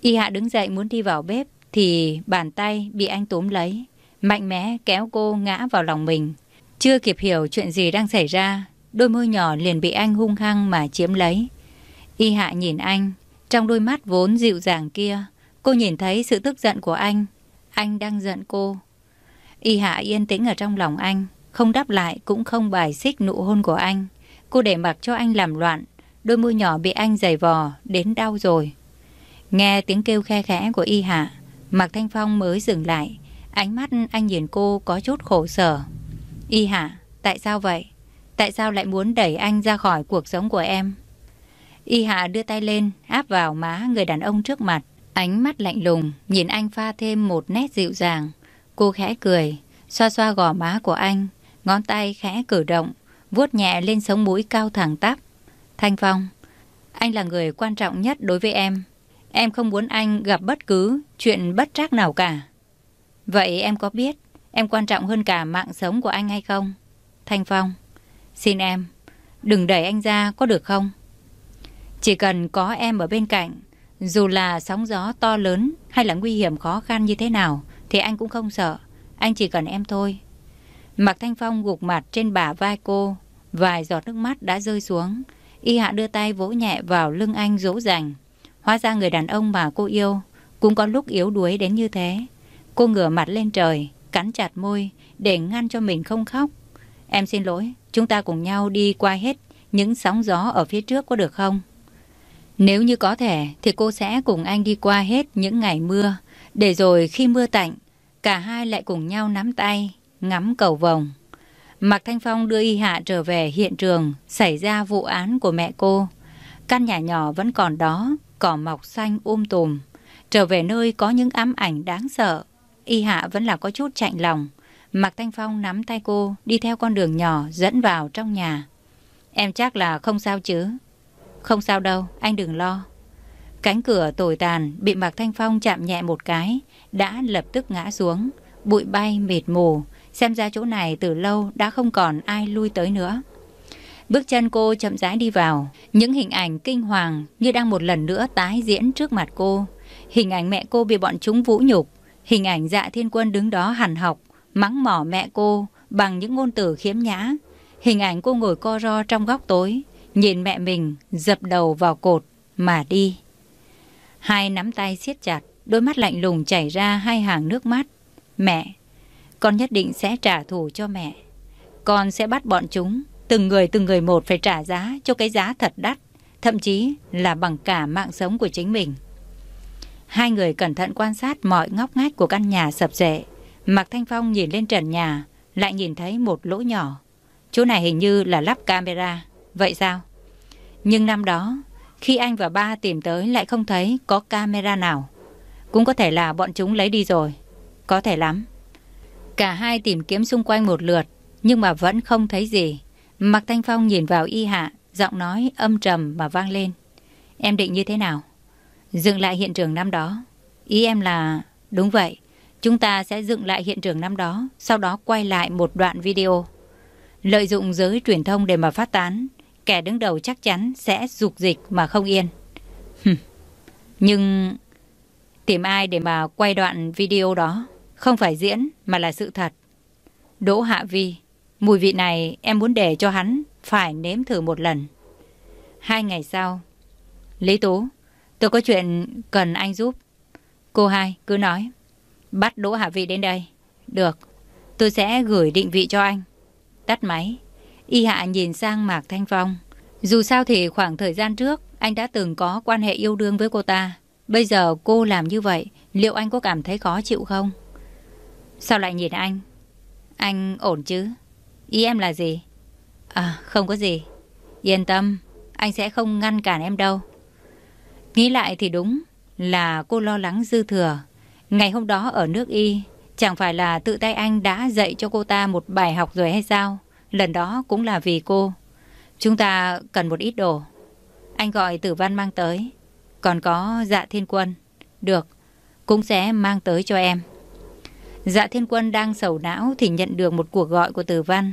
Y hạ đứng dậy muốn đi vào bếp thì bàn tay bị anh túm lấy. Mạnh mẽ kéo cô ngã vào lòng mình. Chưa kịp hiểu chuyện gì đang xảy ra, đôi môi nhỏ liền bị anh hung hăng mà chiếm lấy. Y hạ nhìn anh, trong đôi mắt vốn dịu dàng kia, cô nhìn thấy sự tức giận của anh. Anh đang giận cô. Y hạ yên tĩnh ở trong lòng anh, không đáp lại cũng không bài xích nụ hôn của anh. Cô để mặc cho anh làm loạn, đôi môi nhỏ bị anh giày vò đến đau rồi. Nghe tiếng kêu khe khẽ của Y hạ, Mạc Thanh Phong mới dừng lại. Ánh mắt anh nhìn cô có chút khổ sở. Y hạ, tại sao vậy? Tại sao lại muốn đẩy anh ra khỏi cuộc sống của em? Y hạ đưa tay lên, áp vào má người đàn ông trước mặt. Ánh mắt lạnh lùng, nhìn anh pha thêm một nét dịu dàng. Cô khẽ cười, xoa xoa gò má của anh, ngón tay khẽ cử động, vuốt nhẹ lên sống mũi cao thẳng tắp. Thanh Phong, anh là người quan trọng nhất đối với em. Em không muốn anh gặp bất cứ chuyện bất trắc nào cả. Vậy em có biết em quan trọng hơn cả mạng sống của anh hay không? Thanh Phong, xin em, đừng đẩy anh ra có được không? Chỉ cần có em ở bên cạnh, dù là sóng gió to lớn hay là nguy hiểm khó khăn như thế nào thì anh cũng không sợ. Anh chỉ cần em thôi. Mạc Thanh Phong gục mặt trên bả vai cô, vài giọt nước mắt đã rơi xuống. Y Hạ đưa tay vỗ nhẹ vào lưng anh dỗ dành. Hóa ra người đàn ông mà cô yêu cũng có lúc yếu đuối đến như thế. Cô ngửa mặt lên trời, cắn chặt môi để ngăn cho mình không khóc. Em xin lỗi, chúng ta cùng nhau đi qua hết những sóng gió ở phía trước có được không? Nếu như có thể thì cô sẽ cùng anh đi qua hết những ngày mưa, để rồi khi mưa tạnh, cả hai lại cùng nhau nắm tay, ngắm cầu vồng. Mạc Thanh Phong đưa Y Hạ trở về hiện trường xảy ra vụ án của mẹ cô. Căn nhà nhỏ vẫn còn đó, cỏ mọc xanh um tùm. Trở về nơi có những ám ảnh đáng sợ. Y Hạ vẫn là có chút chạnh lòng. Mạc Thanh Phong nắm tay cô đi theo con đường nhỏ dẫn vào trong nhà. Em chắc là không sao chứ? Không sao đâu, anh đừng lo. Cánh cửa tồi tàn bị Mạc Thanh Phong chạm nhẹ một cái, đã lập tức ngã xuống. Bụi bay mịt mù, xem ra chỗ này từ lâu đã không còn ai lui tới nữa. Bước chân cô chậm rãi đi vào, những hình ảnh kinh hoàng như đang một lần nữa tái diễn trước mặt cô. Hình ảnh mẹ cô bị bọn chúng vũ nhục, hình ảnh dạ thiên quân đứng đó hằn học, mắng mỏ mẹ cô bằng những ngôn từ khiếm nhã. Hình ảnh cô ngồi co ro trong góc tối, nhìn mẹ mình dập đầu vào cột mà đi. Hai nắm tay siết chặt, đôi mắt lạnh lùng chảy ra hai hàng nước mắt. Mẹ, con nhất định sẽ trả thù cho mẹ. Con sẽ bắt bọn chúng, từng người từng người một phải trả giá cho cái giá thật đắt, thậm chí là bằng cả mạng sống của chính mình. Hai người cẩn thận quan sát mọi ngóc ngách của căn nhà sập rệ. Mạc Thanh Phong nhìn lên trần nhà, lại nhìn thấy một lỗ nhỏ. Chỗ này hình như là lắp camera. Vậy sao? Nhưng năm đó, khi anh và ba tìm tới lại không thấy có camera nào. Cũng có thể là bọn chúng lấy đi rồi. Có thể lắm. Cả hai tìm kiếm xung quanh một lượt, nhưng mà vẫn không thấy gì. Mạc Thanh Phong nhìn vào y hạ, giọng nói âm trầm mà vang lên. Em định như thế nào? Dừng lại hiện trường năm đó. Ý em là... Đúng vậy. Chúng ta sẽ dựng lại hiện trường năm đó, sau đó quay lại một đoạn video. Lợi dụng giới truyền thông để mà phát tán, kẻ đứng đầu chắc chắn sẽ dục dịch mà không yên. Nhưng tìm ai để mà quay đoạn video đó không phải diễn mà là sự thật. Đỗ Hạ Vi, mùi vị này em muốn để cho hắn phải nếm thử một lần. Hai ngày sau, Lý Tú, tôi có chuyện cần anh giúp. Cô hai cứ nói. Bắt Đỗ Hạ Vi đến đây. Được, tôi sẽ gửi định vị cho anh. Tắt máy. Y Hạ nhìn sang Mạc Thanh Phong. Dù sao thì khoảng thời gian trước, anh đã từng có quan hệ yêu đương với cô ta. Bây giờ cô làm như vậy, liệu anh có cảm thấy khó chịu không? Sao lại nhìn anh? Anh ổn chứ? Ý em là gì? À, không có gì. Yên tâm, anh sẽ không ngăn cản em đâu. Nghĩ lại thì đúng là cô lo lắng dư thừa. Ngày hôm đó ở nước Y, chẳng phải là tự tay anh đã dạy cho cô ta một bài học rồi hay sao? Lần đó cũng là vì cô. Chúng ta cần một ít đồ. Anh gọi tử văn mang tới. Còn có dạ thiên quân. Được, cũng sẽ mang tới cho em. Dạ thiên quân đang sầu não thì nhận được một cuộc gọi của tử văn.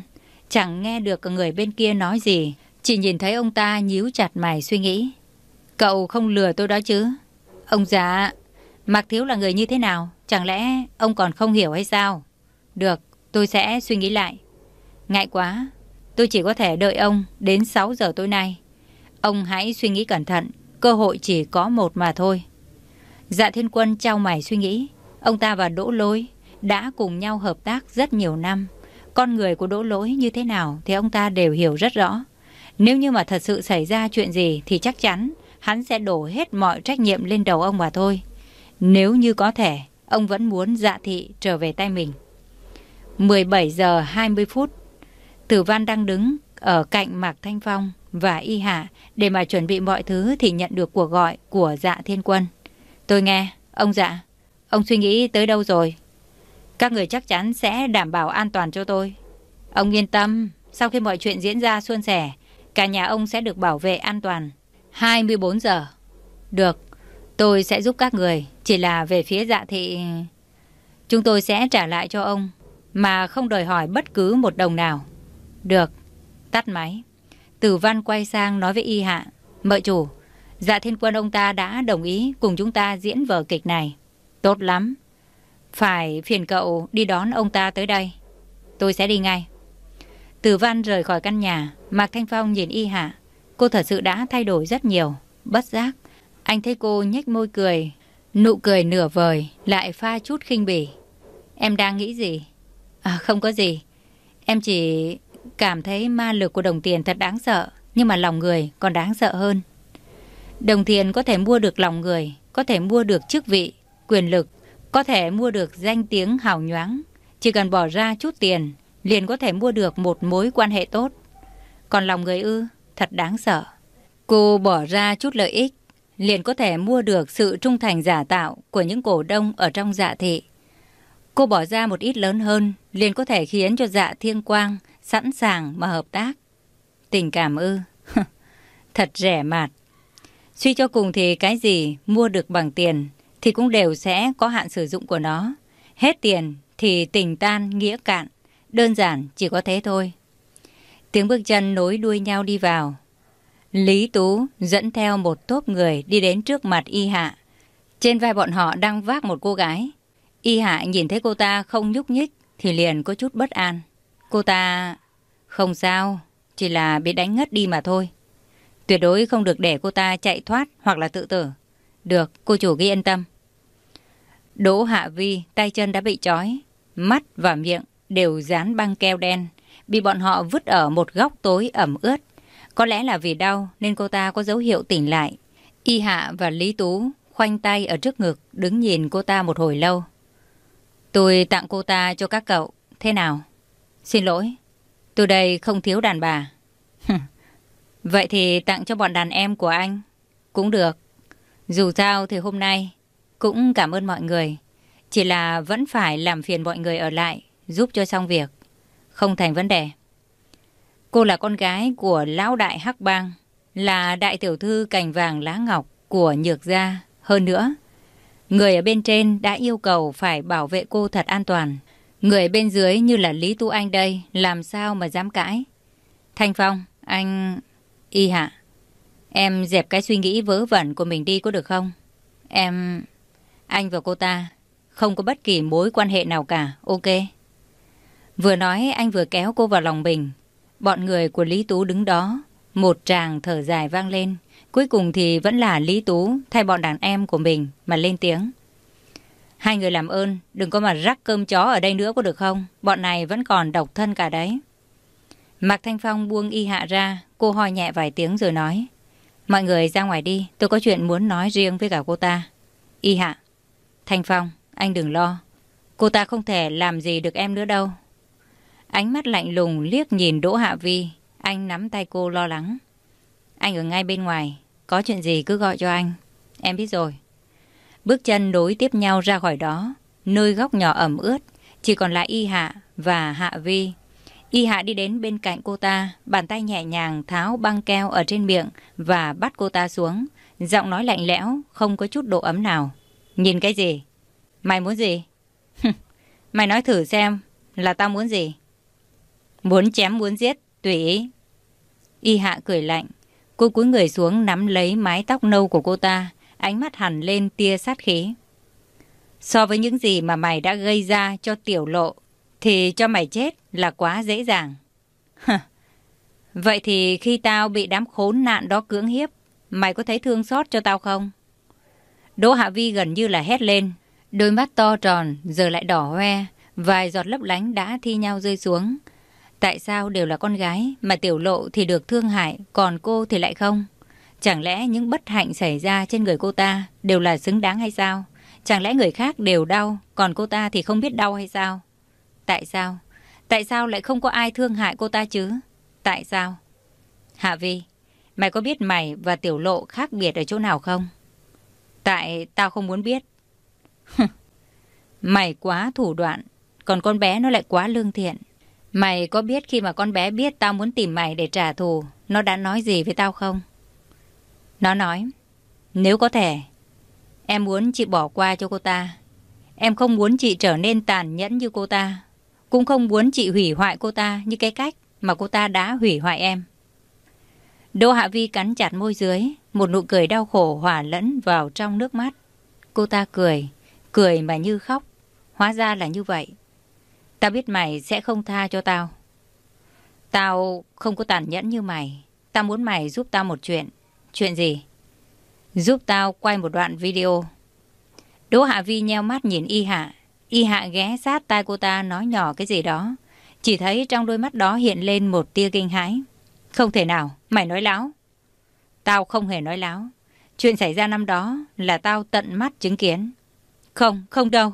Chẳng nghe được người bên kia nói gì. Chỉ nhìn thấy ông ta nhíu chặt mày suy nghĩ. Cậu không lừa tôi đó chứ? Ông già, Mạc Thiếu là người như thế nào? Chẳng lẽ ông còn không hiểu hay sao? Được, tôi sẽ suy nghĩ lại. Ngại quá, tôi chỉ có thể đợi ông đến 6 giờ tối nay. Ông hãy suy nghĩ cẩn thận, cơ hội chỉ có một mà thôi. Dạ Thiên Quân trao mày suy nghĩ. Ông ta và Đỗ Lối đã cùng nhau hợp tác rất nhiều năm. Con người của Đỗ Lỗi như thế nào thì ông ta đều hiểu rất rõ. Nếu như mà thật sự xảy ra chuyện gì thì chắc chắn hắn sẽ đổ hết mọi trách nhiệm lên đầu ông mà thôi. Nếu như có thể, ông vẫn muốn dạ thị trở về tay mình. 17 giờ 20 phút, Tử Văn đang đứng ở cạnh Mạc Thanh Phong và Y Hạ để mà chuẩn bị mọi thứ thì nhận được cuộc gọi của dạ thiên quân. Tôi nghe, ông dạ, ông suy nghĩ tới đâu rồi? Các người chắc chắn sẽ đảm bảo an toàn cho tôi. Ông yên tâm, sau khi mọi chuyện diễn ra suôn sẻ, cả nhà ông sẽ được bảo vệ an toàn. 24 giờ. Được, tôi sẽ giúp các người. Chỉ là về phía dạ thị... Chúng tôi sẽ trả lại cho ông, mà không đòi hỏi bất cứ một đồng nào. Được, tắt máy. Tử Văn quay sang nói với Y Hạ. Mợ chủ, dạ thiên quân ông ta đã đồng ý cùng chúng ta diễn vở kịch này. Tốt lắm. Phải phiền cậu đi đón ông ta tới đây. Tôi sẽ đi ngay. Tử Văn rời khỏi căn nhà, Mạc Thanh Phong nhìn Y Hạ. Cô thật sự đã thay đổi rất nhiều. Bất giác, anh thấy cô nhếch môi cười. Nụ cười nửa vời, lại pha chút khinh bỉ. Em đang nghĩ gì? À, không có gì. Em chỉ cảm thấy ma lực của đồng tiền thật đáng sợ, nhưng mà lòng người còn đáng sợ hơn. Đồng tiền có thể mua được lòng người, có thể mua được chức vị, quyền lực, có thể mua được danh tiếng hào nhoáng. Chỉ cần bỏ ra chút tiền, liền có thể mua được một mối quan hệ tốt. Còn lòng người ư, thật đáng sợ. Cô bỏ ra chút lợi ích, liền có thể mua được sự trung thành giả tạo của những cổ đông ở trong dạ thị. Cô bỏ ra một ít lớn hơn, liền có thể khiến cho dạ thiên quang sẵn sàng mà hợp tác. Tình cảm ư, thật rẻ mạt. Suy cho cùng thì cái gì mua được bằng tiền thì cũng đều sẽ có hạn sử dụng của nó. Hết tiền thì tình tan nghĩa cạn, đơn giản chỉ có thế thôi. Tiếng bước chân nối đuôi nhau đi vào. Lý Tú dẫn theo một tốp người đi đến trước mặt Y Hạ. Trên vai bọn họ đang vác một cô gái. Y Hạ nhìn thấy cô ta không nhúc nhích thì liền có chút bất an. Cô ta... Không sao, chỉ là bị đánh ngất đi mà thôi. Tuyệt đối không được để cô ta chạy thoát hoặc là tự tử. Được, cô chủ ghi yên tâm. Đỗ Hạ Vi tay chân đã bị trói, mắt và miệng đều dán băng keo đen, bị bọn họ vứt ở một góc tối ẩm ướt. Có lẽ là vì đau nên cô ta có dấu hiệu tỉnh lại. Y Hạ và Lý Tú khoanh tay ở trước ngực, đứng nhìn cô ta một hồi lâu. Tôi tặng cô ta cho các cậu, thế nào? Xin lỗi, tôi đây không thiếu đàn bà. Vậy thì tặng cho bọn đàn em của anh. Cũng được. Dù sao thì hôm nay cũng cảm ơn mọi người. Chỉ là vẫn phải làm phiền mọi người ở lại, giúp cho xong việc. Không thành vấn đề. Cô là con gái của Lão Đại Hắc Bang, là đại tiểu thư cành vàng lá ngọc của Nhược Gia. Hơn nữa, người ở bên trên đã yêu cầu phải bảo vệ cô thật an toàn. Người bên dưới như là Lý Tu Anh đây, làm sao mà dám cãi. Thanh Phong, anh... Y hạ, em dẹp cái suy nghĩ vớ vẩn của mình đi có được không? Em... Anh và cô ta không có bất kỳ mối quan hệ nào cả, ok? Vừa nói anh vừa kéo cô vào lòng mình. Bọn người của Lý Tú đứng đó, một tràng thở dài vang lên. Cuối cùng thì vẫn là Lý Tú thay bọn đàn em của mình mà lên tiếng. Hai người làm ơn, đừng có mà rắc cơm chó ở đây nữa có được không? Bọn này vẫn còn độc thân cả đấy. Mạc Thanh Phong buông y hạ ra, cô ho nhẹ vài tiếng rồi nói. Mọi người ra ngoài đi, tôi có chuyện muốn nói riêng với cả cô ta. Y hạ. Thanh Phong, anh đừng lo. Cô ta không thể làm gì được em nữa đâu. Ánh mắt lạnh lùng liếc nhìn Đỗ Hạ Vi. Anh nắm tay cô lo lắng. Anh ở ngay bên ngoài. Có chuyện gì cứ gọi cho anh. Em biết rồi. Bước chân đối tiếp nhau ra khỏi đó. Nơi góc nhỏ ẩm ướt. Chỉ còn lại Y Hạ và Hạ Vi. Y Hạ đi đến bên cạnh cô ta. Bàn tay nhẹ nhàng tháo băng keo ở trên miệng. Và bắt cô ta xuống. Giọng nói lạnh lẽo. Không có chút độ ấm nào. Nhìn cái gì? Mày muốn gì? Mày nói thử xem là tao muốn gì? Muốn chém muốn giết, tùy ý. Y hạ cười lạnh. Cô cúi người xuống nắm lấy mái tóc nâu của cô ta, ánh mắt hẳn lên tia sát khí. So với những gì mà mày đã gây ra cho tiểu lộ, thì cho mày chết là quá dễ dàng. Vậy thì khi tao bị đám khốn nạn đó cưỡng hiếp, mày có thấy thương xót cho tao không? Đỗ Hạ Vi gần như là hét lên, đôi mắt to tròn giờ lại đỏ hoe, vài giọt lấp lánh đã thi nhau rơi xuống. Tại sao đều là con gái mà tiểu lộ thì được thương hại, còn cô thì lại không? Chẳng lẽ những bất hạnh xảy ra trên người cô ta đều là xứng đáng hay sao? Chẳng lẽ người khác đều đau, còn cô ta thì không biết đau hay sao? Tại sao? Tại sao lại không có ai thương hại cô ta chứ? Tại sao? Hạ Vi, mày có biết mày và tiểu lộ khác biệt ở chỗ nào không? Tại tao không muốn biết. mày quá thủ đoạn, còn con bé nó lại quá lương thiện. Mày có biết khi mà con bé biết tao muốn tìm mày để trả thù, nó đã nói gì với tao không? Nó nói, nếu có thể, em muốn chị bỏ qua cho cô ta. Em không muốn chị trở nên tàn nhẫn như cô ta. Cũng không muốn chị hủy hoại cô ta như cái cách mà cô ta đã hủy hoại em. Đỗ Hạ Vi cắn chặt môi dưới, một nụ cười đau khổ hòa lẫn vào trong nước mắt. Cô ta cười, cười mà như khóc. Hóa ra là như vậy. Tao biết mày sẽ không tha cho tao. Tao không có tàn nhẫn như mày. Tao muốn mày giúp tao một chuyện. Chuyện gì? Giúp tao quay một đoạn video. Đỗ Hạ Vi nheo mắt nhìn Y Hạ. Y Hạ ghé sát tai cô ta nói nhỏ cái gì đó. Chỉ thấy trong đôi mắt đó hiện lên một tia kinh hãi. Không thể nào, mày nói láo. Tao không hề nói láo. Chuyện xảy ra năm đó là tao tận mắt chứng kiến. Không, không đâu.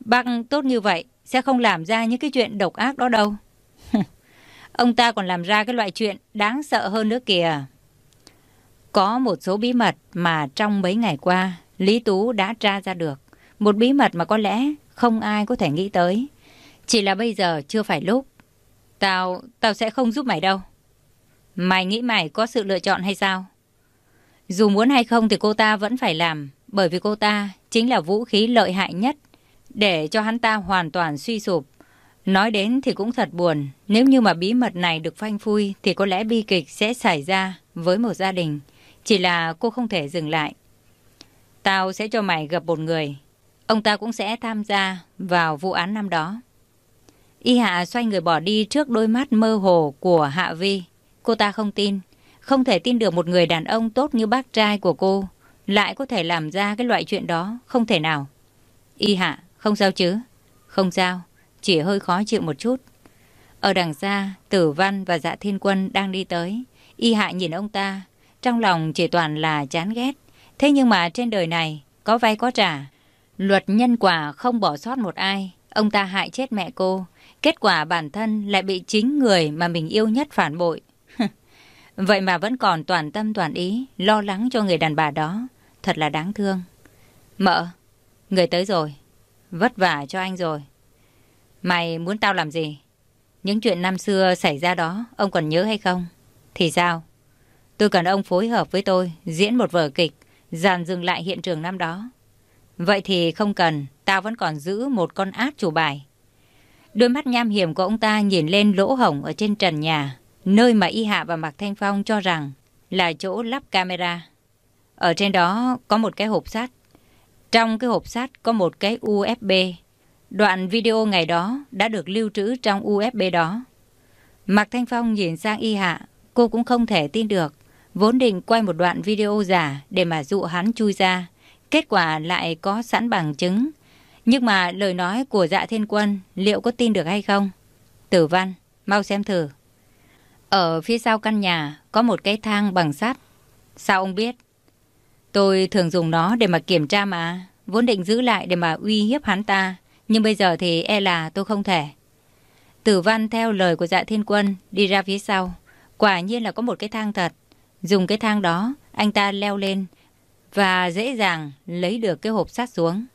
Bác tốt như vậy, sẽ không làm ra những cái chuyện độc ác đó đâu. Ông ta còn làm ra cái loại chuyện đáng sợ hơn nữa kìa. Có một số bí mật mà trong mấy ngày qua Lý Tú đã tra ra được. Một bí mật mà có lẽ không ai có thể nghĩ tới. Chỉ là bây giờ chưa phải lúc. Tao, tao sẽ không giúp mày đâu. Mày nghĩ mày có sự lựa chọn hay sao? Dù muốn hay không thì cô ta vẫn phải làm. Bởi vì cô ta chính là vũ khí lợi hại nhất để cho hắn ta hoàn toàn suy sụp. Nói đến thì cũng thật buồn, nếu như mà bí mật này được phanh phui thì có lẽ bi kịch sẽ xảy ra với một gia đình. Chỉ là cô không thể dừng lại. Tao sẽ cho mày gặp một người. Ông ta cũng sẽ tham gia vào vụ án năm đó. Y Hạ xoay người bỏ đi trước đôi mắt mơ hồ của Hạ Vi. Cô ta không tin. Không thể tin được một người đàn ông tốt như bác trai của cô lại có thể làm ra cái loại chuyện đó. Không thể nào. Y hạ, không sao chứ? Không sao, chỉ hơi khó chịu một chút. Ở đằng xa, Tử Văn và Dạ Thiên Quân đang đi tới. Y hạ nhìn ông ta, trong lòng chỉ toàn là chán ghét. Thế nhưng mà trên đời này, có vay có trả. Luật nhân quả không bỏ sót một ai. Ông ta hại chết mẹ cô. Kết quả bản thân lại bị chính người mà mình yêu nhất phản bội. Vậy mà vẫn còn toàn tâm toàn ý, lo lắng cho người đàn bà đó. Thật là đáng thương. Mợ, người tới rồi. Vất vả cho anh rồi. Mày muốn tao làm gì? Những chuyện năm xưa xảy ra đó, ông còn nhớ hay không? Thì sao? Tôi cần ông phối hợp với tôi, diễn một vở kịch, dàn dừng lại hiện trường năm đó. Vậy thì không cần, tao vẫn còn giữ một con át chủ bài. Đôi mắt nham hiểm của ông ta nhìn lên lỗ hổng ở trên trần nhà, nơi mà Y Hạ và Mạc Thanh Phong cho rằng là chỗ lắp camera. Ở trên đó có một cái hộp sắt. Trong cái hộp sắt có một cái USB. Đoạn video ngày đó đã được lưu trữ trong USB đó. Mạc Thanh Phong nhìn sang Y Hạ, cô cũng không thể tin được. Vốn định quay một đoạn video giả để mà dụ hắn chui ra. Kết quả lại có sẵn bằng chứng. Nhưng mà lời nói của dạ thiên quân liệu có tin được hay không? Tử văn, mau xem thử. Ở phía sau căn nhà có một cái thang bằng sắt. Sao ông biết? Tôi thường dùng nó để mà kiểm tra mà. Vốn định giữ lại để mà uy hiếp hắn ta. Nhưng bây giờ thì e là tôi không thể. Tử văn theo lời của dạ thiên quân đi ra phía sau. Quả nhiên là có một cái thang thật. Dùng cái thang đó, anh ta leo lên và dễ dàng lấy được cái hộp sắt xuống.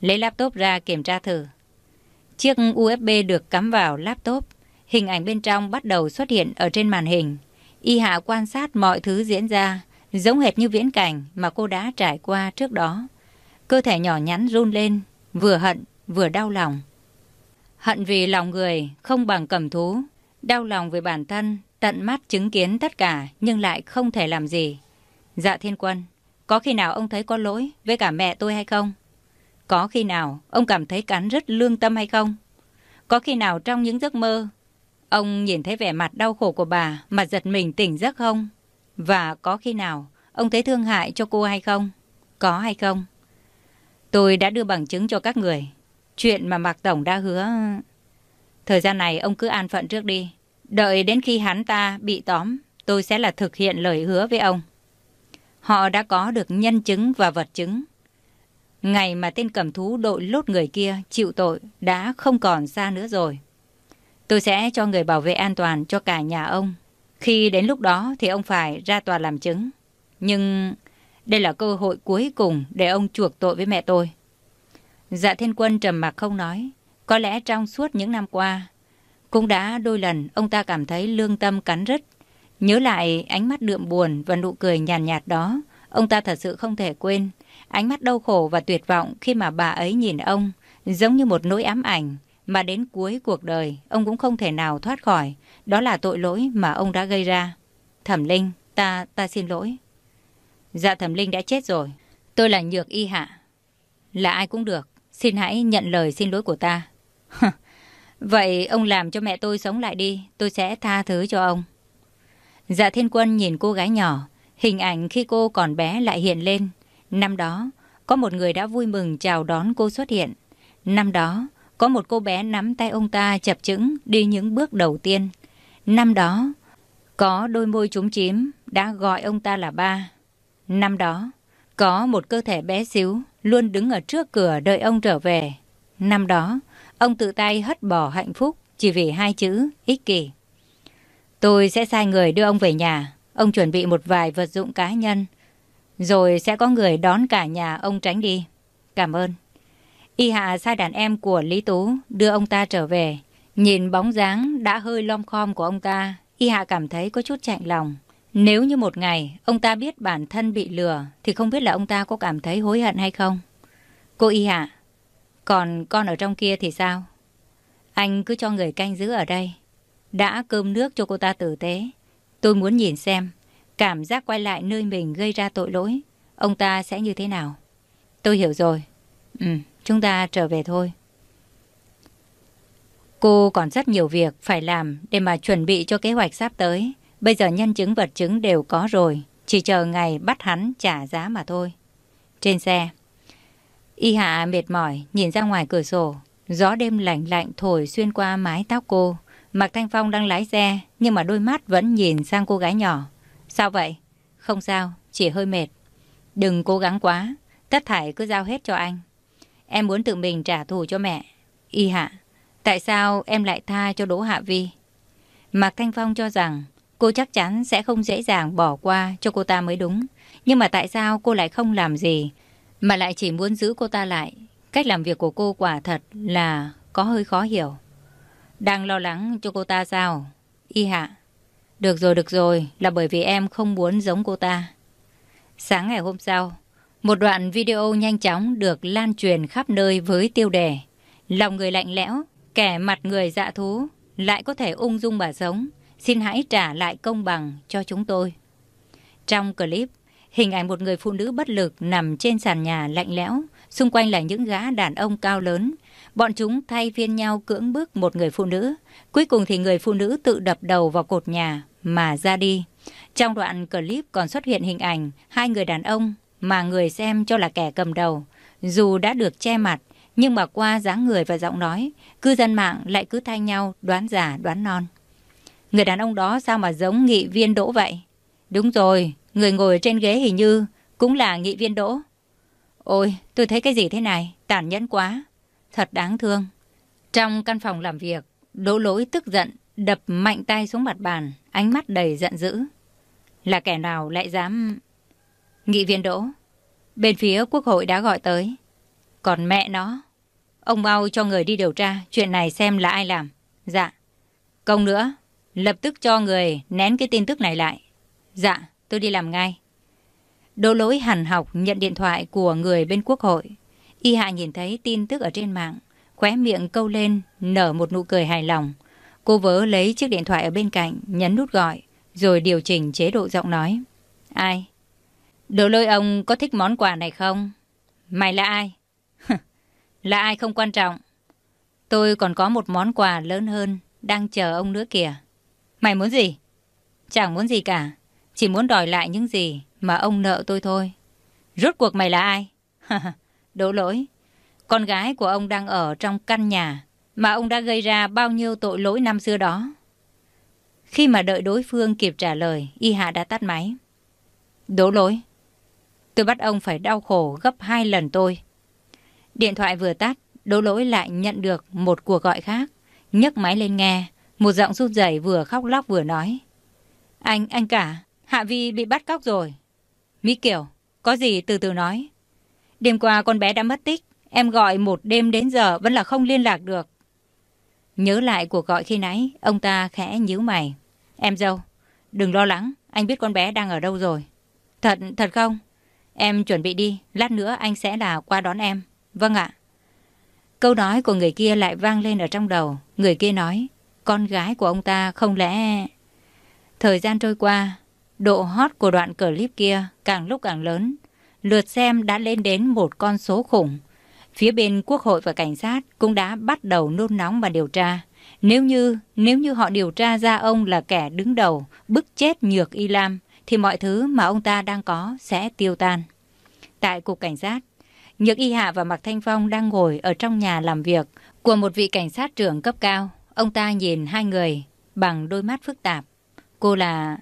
Lấy laptop ra kiểm tra thử. Chiếc USB được cắm vào laptop. Hình ảnh bên trong bắt đầu xuất hiện ở trên màn hình. Y Hạ quan sát mọi thứ diễn ra, giống hệt như viễn cảnh mà cô đã trải qua trước đó. Cơ thể nhỏ nhắn run lên, vừa hận, vừa đau lòng. Hận vì lòng người không bằng cầm thú, đau lòng vì bản thân, tận mắt chứng kiến tất cả nhưng lại không thể làm gì. Dạ thiên quân, có khi nào ông thấy có lỗi với cả mẹ tôi hay không? Có khi nào ông cảm thấy cắn rất lương tâm hay không? Có khi nào trong những giấc mơ, ông nhìn thấy vẻ mặt đau khổ của bà mà giật mình tỉnh giấc không? Và có khi nào ông thấy thương hại cho cô hay không? Có hay không? Tôi đã đưa bằng chứng cho các người. Chuyện mà Mạc Tổng đã hứa... Thời gian này ông cứ an phận trước đi. Đợi đến khi hắn ta bị tóm, tôi sẽ là thực hiện lời hứa với ông. Họ đã có được nhân chứng và vật chứng. Ngày mà tên cầm thú đội lốt người kia chịu tội đã không còn xa nữa rồi. Tôi sẽ cho người bảo vệ an toàn cho cả nhà ông. Khi đến lúc đó thì ông phải ra tòa làm chứng. Nhưng đây là cơ hội cuối cùng để ông chuộc tội với mẹ tôi. Dạ thiên quân trầm mặc không nói. Có lẽ trong suốt những năm qua, cũng đã đôi lần ông ta cảm thấy lương tâm cắn rứt. Nhớ lại ánh mắt đượm buồn và nụ cười nhàn nhạt, nhạt đó, ông ta thật sự không thể quên. Ánh mắt đau khổ và tuyệt vọng khi mà bà ấy nhìn ông, giống như một nỗi ám ảnh, mà đến cuối cuộc đời ông cũng không thể nào thoát khỏi. Đó là tội lỗi mà ông đã gây ra. Thẩm Linh, ta, ta xin lỗi. Dạ Thẩm Linh đã chết rồi. Tôi là Nhược Y Hạ. Là ai cũng được. Xin hãy nhận lời xin lỗi của ta. Vậy ông làm cho mẹ tôi sống lại đi, tôi sẽ tha thứ cho ông. Dạ thiên quân nhìn cô gái nhỏ, hình ảnh khi cô còn bé lại hiện lên. Năm đó, có một người đã vui mừng chào đón cô xuất hiện. Năm đó, có một cô bé nắm tay ông ta chập chững đi những bước đầu tiên. Năm đó, có đôi môi trúng chím đã gọi ông ta là ba. Năm đó, có một cơ thể bé xíu luôn đứng ở trước cửa đợi ông trở về. Năm đó, ông tự tay hất bỏ hạnh phúc chỉ vì hai chữ ích kỷ. Tôi sẽ sai người đưa ông về nhà. Ông chuẩn bị một vài vật dụng cá nhân. Rồi sẽ có người đón cả nhà ông tránh đi. Cảm ơn. Y hạ sai đàn em của Lý Tú đưa ông ta trở về. Nhìn bóng dáng đã hơi lom khom của ông ta, Y hạ cảm thấy có chút chạnh lòng. Nếu như một ngày ông ta biết bản thân bị lừa thì không biết là ông ta có cảm thấy hối hận hay không. Cô Y hạ, còn con ở trong kia thì sao? Anh cứ cho người canh giữ ở đây. Đã cơm nước cho cô ta tử tế. Tôi muốn nhìn xem, cảm giác quay lại nơi mình gây ra tội lỗi, ông ta sẽ như thế nào. Tôi hiểu rồi. Ừ, chúng ta trở về thôi. Cô còn rất nhiều việc phải làm để mà chuẩn bị cho kế hoạch sắp tới. Bây giờ nhân chứng vật chứng đều có rồi, chỉ chờ ngày bắt hắn trả giá mà thôi. Trên xe, Y Hạ mệt mỏi nhìn ra ngoài cửa sổ. Gió đêm lạnh lạnh thổi xuyên qua mái tóc cô. Mạc Thanh Phong đang lái xe nhưng mà đôi mắt vẫn nhìn sang cô gái nhỏ. Sao vậy? Không sao, chỉ hơi mệt. Đừng cố gắng quá, tất thải cứ giao hết cho anh. Em muốn tự mình trả thù cho mẹ. Y Hạ, tại sao em lại tha cho Đỗ Hạ Vi? Mạc Thanh Phong cho rằng cô chắc chắn sẽ không dễ dàng bỏ qua cho cô ta mới đúng. Nhưng mà tại sao cô lại không làm gì mà lại chỉ muốn giữ cô ta lại? Cách làm việc của cô quả thật là có hơi khó hiểu. Đang lo lắng cho cô ta sao? Y hạ. Được rồi, được rồi, là bởi vì em không muốn giống cô ta. Sáng ngày hôm sau, một đoạn video nhanh chóng được lan truyền khắp nơi với tiêu đề. Lòng người lạnh lẽo, kẻ mặt người dạ thú, lại có thể ung dung bà sống. Xin hãy trả lại công bằng cho chúng tôi. Trong clip, hình ảnh một người phụ nữ bất lực nằm trên sàn nhà lạnh lẽo, xung quanh là những gã đàn ông cao lớn. Bọn chúng thay phiên nhau cưỡng bức một người phụ nữ. Cuối cùng thì người phụ nữ tự đập đầu vào cột nhà mà ra đi. Trong đoạn clip còn xuất hiện hình ảnh hai người đàn ông mà người xem cho là kẻ cầm đầu. Dù đã được che mặt, nhưng mà qua dáng người và giọng nói, cư dân mạng lại cứ thay nhau đoán giả đoán non. Người đàn ông đó sao mà giống nghị viên đỗ vậy? Đúng rồi, người ngồi trên ghế hình như cũng là nghị viên đỗ. Ôi, tôi thấy cái gì thế này? Tàn nhẫn quá. Thật đáng thương. Trong căn phòng làm việc, đỗ lỗi tức giận, đập mạnh tay xuống mặt bàn, ánh mắt đầy giận dữ. Là kẻ nào lại dám... Nghị viên đỗ. Bên phía quốc hội đã gọi tới. Còn mẹ nó. Ông mau cho người đi điều tra chuyện này xem là ai làm. Dạ. Công nữa, lập tức cho người nén cái tin tức này lại. Dạ, tôi đi làm ngay. Đỗ lỗi hẳn học nhận điện thoại của người bên quốc hội. Y hạ nhìn thấy tin tức ở trên mạng. Khóe miệng câu lên, nở một nụ cười hài lòng. Cô vớ lấy chiếc điện thoại ở bên cạnh, nhấn nút gọi, rồi điều chỉnh chế độ giọng nói. Ai? Đồ lôi ông có thích món quà này không? Mày là ai? là ai không quan trọng. Tôi còn có một món quà lớn hơn, đang chờ ông nữa kìa. Mày muốn gì? Chẳng muốn gì cả. Chỉ muốn đòi lại những gì mà ông nợ tôi thôi. Rốt cuộc mày là ai? Đỗ lỗi. Con gái của ông đang ở trong căn nhà mà ông đã gây ra bao nhiêu tội lỗi năm xưa đó. Khi mà đợi đối phương kịp trả lời, Y Hạ đã tắt máy. Đỗ lỗi. Tôi bắt ông phải đau khổ gấp hai lần tôi. Điện thoại vừa tắt, đỗ lỗi lại nhận được một cuộc gọi khác. nhấc máy lên nghe, một giọng run rẩy vừa khóc lóc vừa nói. Anh, anh cả, Hạ Vi bị bắt cóc rồi. Mỹ Kiều, có gì từ từ nói. Đêm qua con bé đã mất tích. Em gọi một đêm đến giờ vẫn là không liên lạc được. Nhớ lại cuộc gọi khi nãy, ông ta khẽ nhíu mày. Em dâu, đừng lo lắng, anh biết con bé đang ở đâu rồi. Thật, thật không? Em chuẩn bị đi, lát nữa anh sẽ là qua đón em. Vâng ạ. Câu nói của người kia lại vang lên ở trong đầu. Người kia nói, con gái của ông ta không lẽ... Thời gian trôi qua, độ hot của đoạn clip kia càng lúc càng lớn. Lượt xem đã lên đến một con số khủng. Phía bên quốc hội và cảnh sát cũng đã bắt đầu nôn nóng và điều tra. Nếu như nếu như họ điều tra ra ông là kẻ đứng đầu, bức chết Nhược Y Lam, thì mọi thứ mà ông ta đang có sẽ tiêu tan. Tại cục cảnh sát, Nhược Y Hạ và Mạc Thanh Phong đang ngồi ở trong nhà làm việc của một vị cảnh sát trưởng cấp cao. Ông ta nhìn hai người bằng đôi mắt phức tạp. Cô là...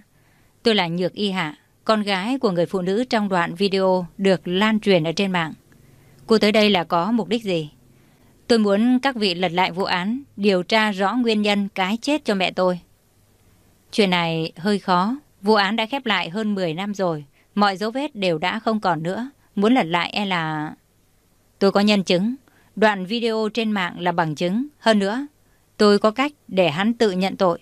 Tôi là Nhược Y Hạ, con gái của người phụ nữ trong đoạn video được lan truyền ở trên mạng. Cô tới đây là có mục đích gì? Tôi muốn các vị lật lại vụ án, điều tra rõ nguyên nhân cái chết cho mẹ tôi. Chuyện này hơi khó. Vụ án đã khép lại hơn 10 năm rồi. Mọi dấu vết đều đã không còn nữa. Muốn lật lại e là... Tôi có nhân chứng. Đoạn video trên mạng là bằng chứng. Hơn nữa, tôi có cách để hắn tự nhận tội.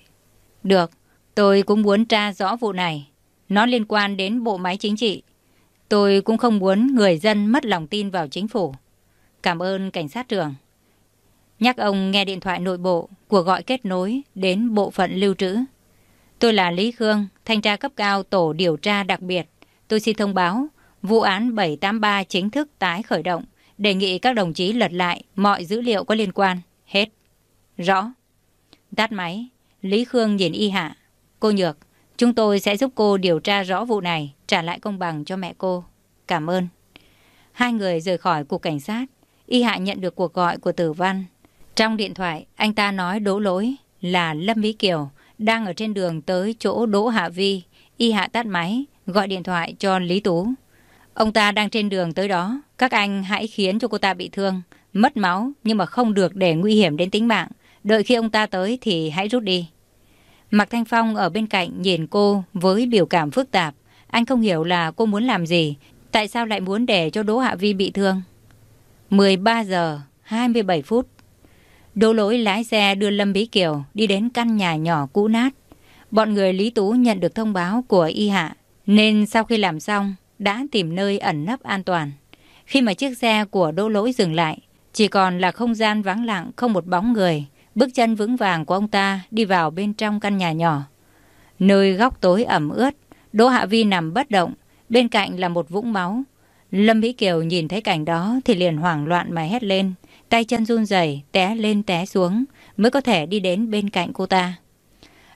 Được, tôi cũng muốn tra rõ vụ này. Nó liên quan đến bộ máy chính trị. Tôi cũng không muốn người dân mất lòng tin vào chính phủ. Cảm ơn cảnh sát trưởng. Nhắc ông nghe điện thoại nội bộ, của gọi kết nối đến bộ phận lưu trữ. Tôi là Lý Khương, thanh tra cấp cao tổ điều tra đặc biệt. Tôi xin thông báo, vụ án 783 chính thức tái khởi động, đề nghị các đồng chí lật lại mọi dữ liệu có liên quan. Hết. Rõ. Tắt máy, Lý Khương nhìn y hạ. Cô Nhược, chúng tôi sẽ giúp cô điều tra rõ vụ này, trả lại công bằng cho mẹ cô. Cảm ơn. Hai người rời khỏi cục cảnh sát. Y Hạ nhận được cuộc gọi của Tử Văn. Trong điện thoại, anh ta nói đỗ lỗi là Lâm Mỹ Kiều đang ở trên đường tới chỗ Đỗ Hạ Vi. Y Hạ tắt máy, gọi điện thoại cho Lý Tú. Ông ta đang trên đường tới đó. Các anh hãy khiến cho cô ta bị thương, mất máu nhưng mà không được để nguy hiểm đến tính mạng. Đợi khi ông ta tới thì hãy rút đi. Mạc Thanh Phong ở bên cạnh nhìn cô với biểu cảm phức tạp. Anh không hiểu là cô muốn làm gì, tại sao lại muốn để cho Đỗ Hạ Vi bị thương. 13 giờ 27 phút. Đỗ lỗi lái xe đưa Lâm Bí Kiều đi đến căn nhà nhỏ cũ nát. Bọn người Lý Tú nhận được thông báo của Y Hạ, nên sau khi làm xong, đã tìm nơi ẩn nấp an toàn. Khi mà chiếc xe của Đỗ lỗi dừng lại, chỉ còn là không gian vắng lặng không một bóng người. Bước chân vững vàng của ông ta đi vào bên trong căn nhà nhỏ. Nơi góc tối ẩm ướt, Đỗ Hạ Vi nằm bất động, bên cạnh là một vũng máu. Lâm Mỹ Kiều nhìn thấy cảnh đó thì liền hoảng loạn mà hét lên, tay chân run rẩy té lên té xuống mới có thể đi đến bên cạnh cô ta.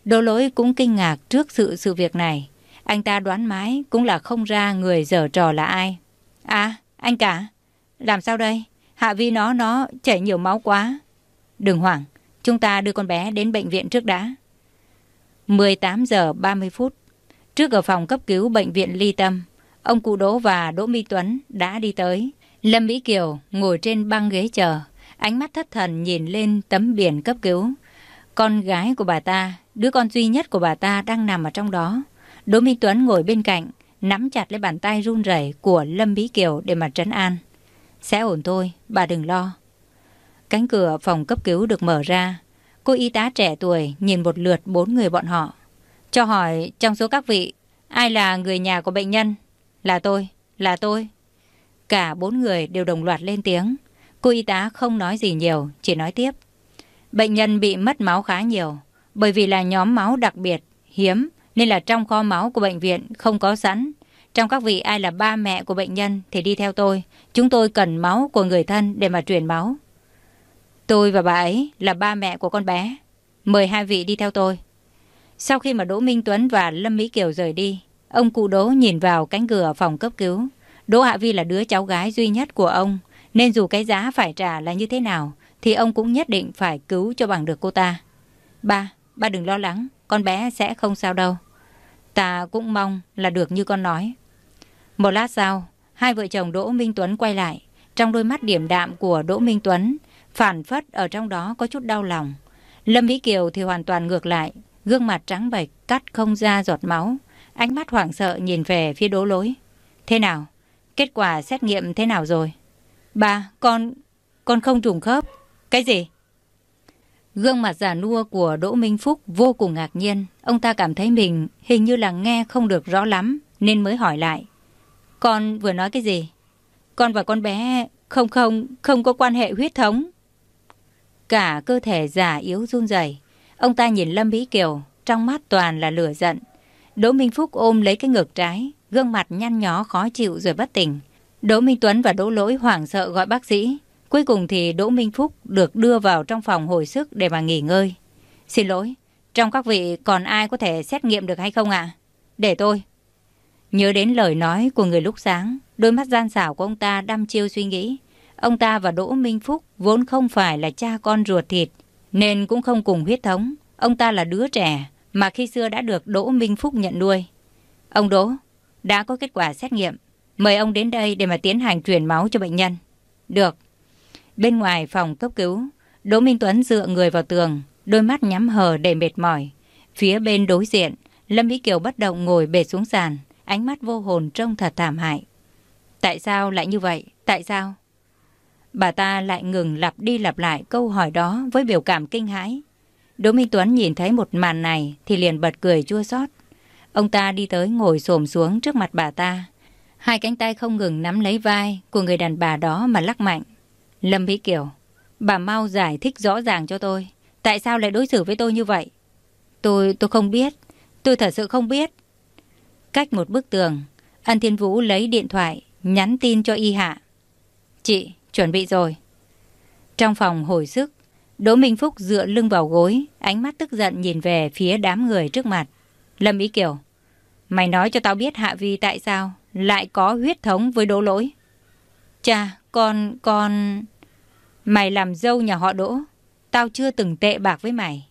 Đỗ lỗi cũng kinh ngạc trước sự sự việc này. Anh ta đoán mãi cũng là không ra người dở trò là ai. À, anh cả, làm sao đây? Hạ Vi nó, nó chảy nhiều máu quá. Đừng hoảng, chúng ta đưa con bé đến bệnh viện trước đã. 18 giờ 30 phút. Trước ở phòng cấp cứu bệnh viện Ly Tâm, ông cụ Đỗ và Đỗ Mi Tuấn đã đi tới. Lâm Mỹ Kiều ngồi trên băng ghế chờ, ánh mắt thất thần nhìn lên tấm biển cấp cứu. Con gái của bà ta, đứa con duy nhất của bà ta đang nằm ở trong đó. Đỗ Minh Tuấn ngồi bên cạnh, nắm chặt lấy bàn tay run rẩy của Lâm Mỹ Kiều để mà trấn an. Sẽ ổn thôi, bà đừng lo. Cánh cửa phòng cấp cứu được mở ra. Cô y tá trẻ tuổi nhìn một lượt bốn người bọn họ. Cho hỏi trong số các vị, ai là người nhà của bệnh nhân? Là tôi, là tôi. Cả bốn người đều đồng loạt lên tiếng. Cô y tá không nói gì nhiều, chỉ nói tiếp. Bệnh nhân bị mất máu khá nhiều, bởi vì là nhóm máu đặc biệt, hiếm, nên là trong kho máu của bệnh viện không có sẵn. Trong các vị ai là ba mẹ của bệnh nhân thì đi theo tôi. Chúng tôi cần máu của người thân để mà truyền máu. Tôi và bà ấy là ba mẹ của con bé. Mời hai vị đi theo tôi. Sau khi mà Đỗ Minh Tuấn và Lâm Mỹ Kiều rời đi, ông cụ Đỗ nhìn vào cánh cửa phòng cấp cứu. Đỗ Hạ Vi là đứa cháu gái duy nhất của ông, nên dù cái giá phải trả là như thế nào, thì ông cũng nhất định phải cứu cho bằng được cô ta. Ba, ba đừng lo lắng, con bé sẽ không sao đâu. Ta cũng mong là được như con nói. Một lát sau, hai vợ chồng Đỗ Minh Tuấn quay lại. Trong đôi mắt điểm đạm của Đỗ Minh Tuấn, phản phất ở trong đó có chút đau lòng. Lâm Vĩ Kiều thì hoàn toàn ngược lại, gương mặt trắng bệch, cắt không ra giọt máu. Ánh mắt hoảng sợ nhìn về phía đỗ lối. Thế nào? Kết quả xét nghiệm thế nào rồi? Ba, con... con không trùng khớp. Cái gì? Gương mặt giả nua của Đỗ Minh Phúc vô cùng ngạc nhiên. Ông ta cảm thấy mình hình như là nghe không được rõ lắm, nên mới hỏi lại. Con vừa nói cái gì? Con và con bé không không, không có quan hệ huyết thống. Cả cơ thể già yếu run rẩy. Ông ta nhìn Lâm Mỹ Kiều, trong mắt toàn là lửa giận. Đỗ Minh Phúc ôm lấy cái ngực trái, gương mặt nhăn nhó khó chịu rồi bất tỉnh. Đỗ Minh Tuấn và Đỗ Lỗi hoảng sợ gọi bác sĩ. Cuối cùng thì Đỗ Minh Phúc được đưa vào trong phòng hồi sức để mà nghỉ ngơi. Xin lỗi, trong các vị còn ai có thể xét nghiệm được hay không ạ? Để tôi. Nhớ đến lời nói của người lúc sáng, đôi mắt gian xảo của ông ta đăm chiêu suy nghĩ. Ông ta và Đỗ Minh Phúc vốn không phải là cha con ruột thịt, nên cũng không cùng huyết thống. Ông ta là đứa trẻ mà khi xưa đã được Đỗ Minh Phúc nhận nuôi. Ông Đỗ, đã có kết quả xét nghiệm. Mời ông đến đây để mà tiến hành truyền máu cho bệnh nhân. Được. Bên ngoài phòng cấp cứu, Đỗ Minh Tuấn dựa người vào tường, đôi mắt nhắm hờ để mệt mỏi. Phía bên đối diện, Lâm Mỹ Kiều bất động ngồi bệt xuống sàn, ánh mắt vô hồn trông thật thảm hại. Tại sao lại như vậy? Tại sao? Bà ta lại ngừng lặp đi lặp lại câu hỏi đó với biểu cảm kinh hãi. Đỗ Minh Tuấn nhìn thấy một màn này thì liền bật cười chua xót. Ông ta đi tới ngồi xổm xuống trước mặt bà ta. Hai cánh tay không ngừng nắm lấy vai của người đàn bà đó mà lắc mạnh. Lâm Vĩ Kiều, bà mau giải thích rõ ràng cho tôi. Tại sao lại đối xử với tôi như vậy? Tôi, tôi không biết. Tôi thật sự không biết. Cách một bức tường, Ân Thiên Vũ lấy điện thoại, nhắn tin cho Y Hạ. Chị, chuẩn bị rồi. Trong phòng hồi sức, Đỗ Minh Phúc dựa lưng vào gối, ánh mắt tức giận nhìn về phía đám người trước mặt. Lâm Ý Kiều, mày nói cho tao biết Hạ Vi tại sao lại có huyết thống với đỗ lỗi. Cha, con, con... Mày làm dâu nhà họ Đỗ. Tao chưa từng tệ bạc với mày.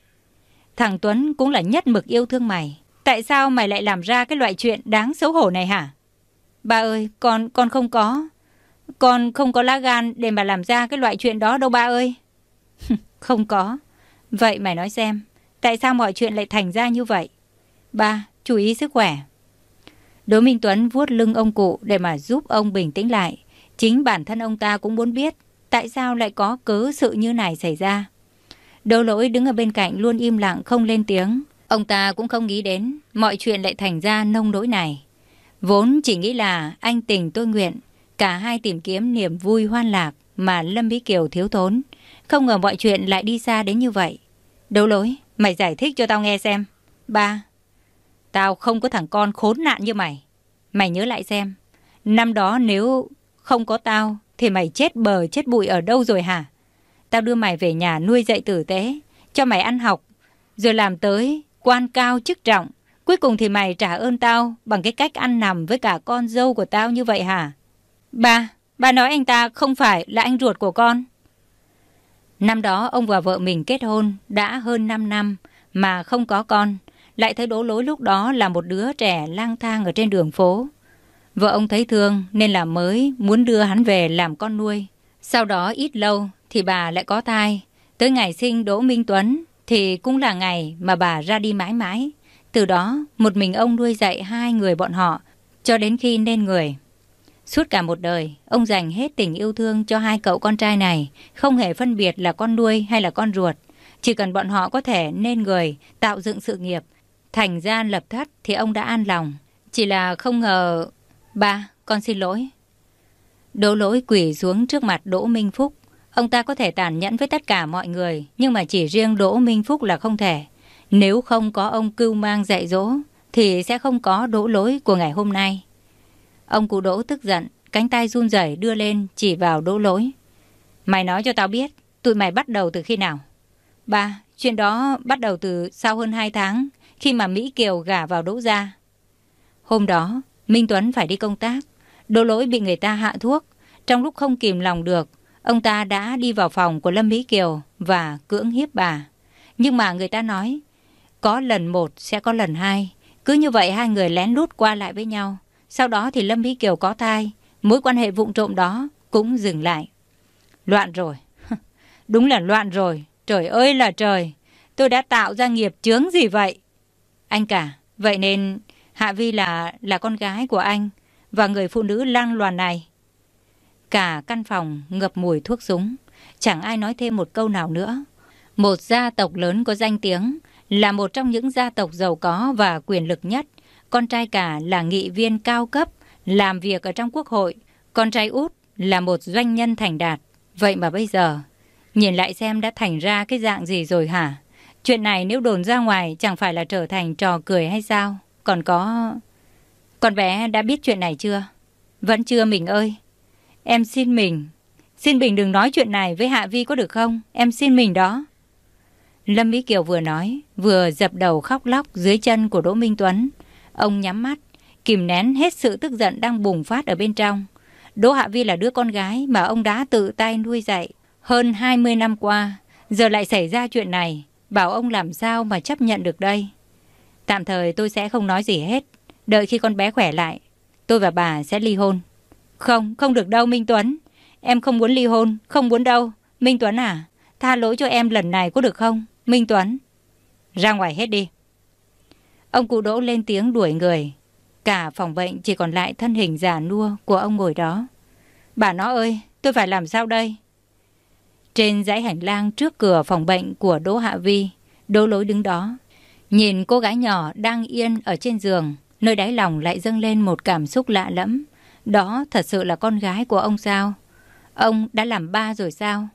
Thằng Tuấn cũng là nhất mực yêu thương mày. Tại sao mày lại làm ra cái loại chuyện đáng xấu hổ này hả? Ba ơi, con con không có. Con không có lá gan để mà làm ra cái loại chuyện đó đâu ba ơi. không có. Vậy mày nói xem, tại sao mọi chuyện lại thành ra như vậy? Ba, chú ý sức khỏe. Đỗ Minh Tuấn vuốt lưng ông cụ để mà giúp ông bình tĩnh lại. Chính bản thân ông ta cũng muốn biết tại sao lại có cớ sự như này xảy ra. Đỗ lỗi đứng ở bên cạnh luôn im lặng không lên tiếng. Ông ta cũng không nghĩ đến mọi chuyện lại thành ra nông nỗi này. Vốn chỉ nghĩ là anh tình tôi nguyện, cả hai tìm kiếm niềm vui hoan lạc mà Lâm Bí Kiều thiếu thốn. Không ngờ mọi chuyện lại đi xa đến như vậy. Đấu lỗi, mày giải thích cho tao nghe xem. Ba, tao không có thằng con khốn nạn như mày. Mày nhớ lại xem, năm đó nếu không có tao thì mày chết bờ chết bụi ở đâu rồi hả? Tao đưa mày về nhà nuôi dạy tử tế, cho mày ăn học, rồi làm tới quan cao chức trọng. Cuối cùng thì mày trả ơn tao bằng cái cách ăn nằm với cả con dâu của tao như vậy hả? Ba, ba nói anh ta không phải là anh ruột của con. Năm đó ông và vợ mình kết hôn đã hơn 5 năm mà không có con. Lại thấy đố lối lúc đó là một đứa trẻ lang thang ở trên đường phố. Vợ ông thấy thương nên là mới muốn đưa hắn về làm con nuôi. Sau đó ít lâu thì bà lại có thai. Tới ngày sinh Đỗ Minh Tuấn thì cũng là ngày mà bà ra đi mãi mãi. Từ đó, một mình ông nuôi dạy hai người bọn họ cho đến khi nên người. Suốt cả một đời, ông dành hết tình yêu thương cho hai cậu con trai này, không hề phân biệt là con nuôi hay là con ruột. Chỉ cần bọn họ có thể nên người, tạo dựng sự nghiệp, thành ra lập thất thì ông đã an lòng. Chỉ là không ngờ... Ba, con xin lỗi. Đỗ lỗi quỷ xuống trước mặt Đỗ Minh Phúc. Ông ta có thể tàn nhẫn với tất cả mọi người, nhưng mà chỉ riêng Đỗ Minh Phúc là không thể. Nếu không có ông cưu mang dạy dỗ, thì sẽ không có đỗ lỗi của ngày hôm nay. Ông cụ đỗ tức giận, cánh tay run rẩy đưa lên chỉ vào đỗ lỗi. Mày nói cho tao biết, tụi mày bắt đầu từ khi nào? Ba, chuyện đó bắt đầu từ sau hơn 2 tháng, khi mà Mỹ Kiều gả vào đỗ gia. Hôm đó, Minh Tuấn phải đi công tác. Đỗ lỗi bị người ta hạ thuốc. Trong lúc không kìm lòng được, ông ta đã đi vào phòng của Lâm Mỹ Kiều và cưỡng hiếp bà. Nhưng mà người ta nói, có lần một sẽ có lần hai. Cứ như vậy hai người lén lút qua lại với nhau. Sau đó thì Lâm Mỹ Kiều có thai. Mối quan hệ vụng trộm đó cũng dừng lại. Loạn rồi. Đúng là loạn rồi. Trời ơi là trời. Tôi đã tạo ra nghiệp chướng gì vậy? Anh cả. Vậy nên Hạ Vi là là con gái của anh và người phụ nữ lang loàn này. Cả căn phòng ngập mùi thuốc súng. Chẳng ai nói thêm một câu nào nữa. Một gia tộc lớn có danh tiếng là một trong những gia tộc giàu có và quyền lực nhất. Con trai cả là nghị viên cao cấp, làm việc ở trong quốc hội. Con trai út là một doanh nhân thành đạt. Vậy mà bây giờ, nhìn lại xem đã thành ra cái dạng gì rồi hả? Chuyện này nếu đồn ra ngoài chẳng phải là trở thành trò cười hay sao? Còn có... Con bé đã biết chuyện này chưa? Vẫn chưa mình ơi. Em xin mình. Xin mình đừng nói chuyện này với Hạ Vi có được không? Em xin mình đó. Lâm Mỹ Kiều vừa nói, vừa dập đầu khóc lóc dưới chân của Đỗ Minh Tuấn. Ông nhắm mắt, kìm nén hết sự tức giận đang bùng phát ở bên trong. Đỗ Hạ Vi là đứa con gái mà ông đã tự tay nuôi dạy. Hơn 20 năm qua, giờ lại xảy ra chuyện này. Bảo ông làm sao mà chấp nhận được đây. Tạm thời tôi sẽ không nói gì hết. Đợi khi con bé khỏe lại, tôi và bà sẽ ly hôn. Không, không được đâu Minh Tuấn. Em không muốn ly hôn, không muốn đâu. Minh Tuấn à, tha lỗi cho em lần này có được không? Minh Tuấn, ra ngoài hết đi. Ông cụ đỗ lên tiếng đuổi người. Cả phòng bệnh chỉ còn lại thân hình già nua của ông ngồi đó. Bà nó ơi, tôi phải làm sao đây? Trên dãy hành lang trước cửa phòng bệnh của Đỗ Hạ Vi, Đỗ lối đứng đó. Nhìn cô gái nhỏ đang yên ở trên giường, nơi đáy lòng lại dâng lên một cảm xúc lạ lẫm. Đó thật sự là con gái của ông sao? Ông đã làm ba rồi sao?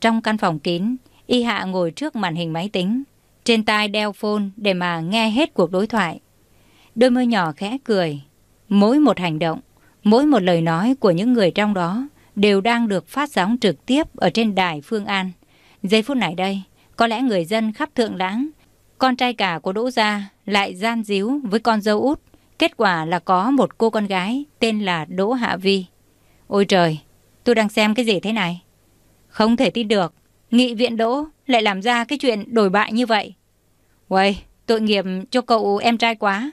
Trong căn phòng kín, Y Hạ ngồi trước màn hình máy tính, trên tai đeo phone để mà nghe hết cuộc đối thoại. Đôi môi nhỏ khẽ cười. Mỗi một hành động, mỗi một lời nói của những người trong đó đều đang được phát sóng trực tiếp ở trên đài Phương An. Giây phút này đây, có lẽ người dân khắp Thượng Lãng, con trai cả của Đỗ Gia lại gian díu với con dâu út. Kết quả là có một cô con gái tên là Đỗ Hạ Vi. Ôi trời, tôi đang xem cái gì thế này? Không thể tin được, nghị viện đỗ lại làm ra cái chuyện đổi bại như vậy. Uầy, tội nghiệp cho cậu em trai quá.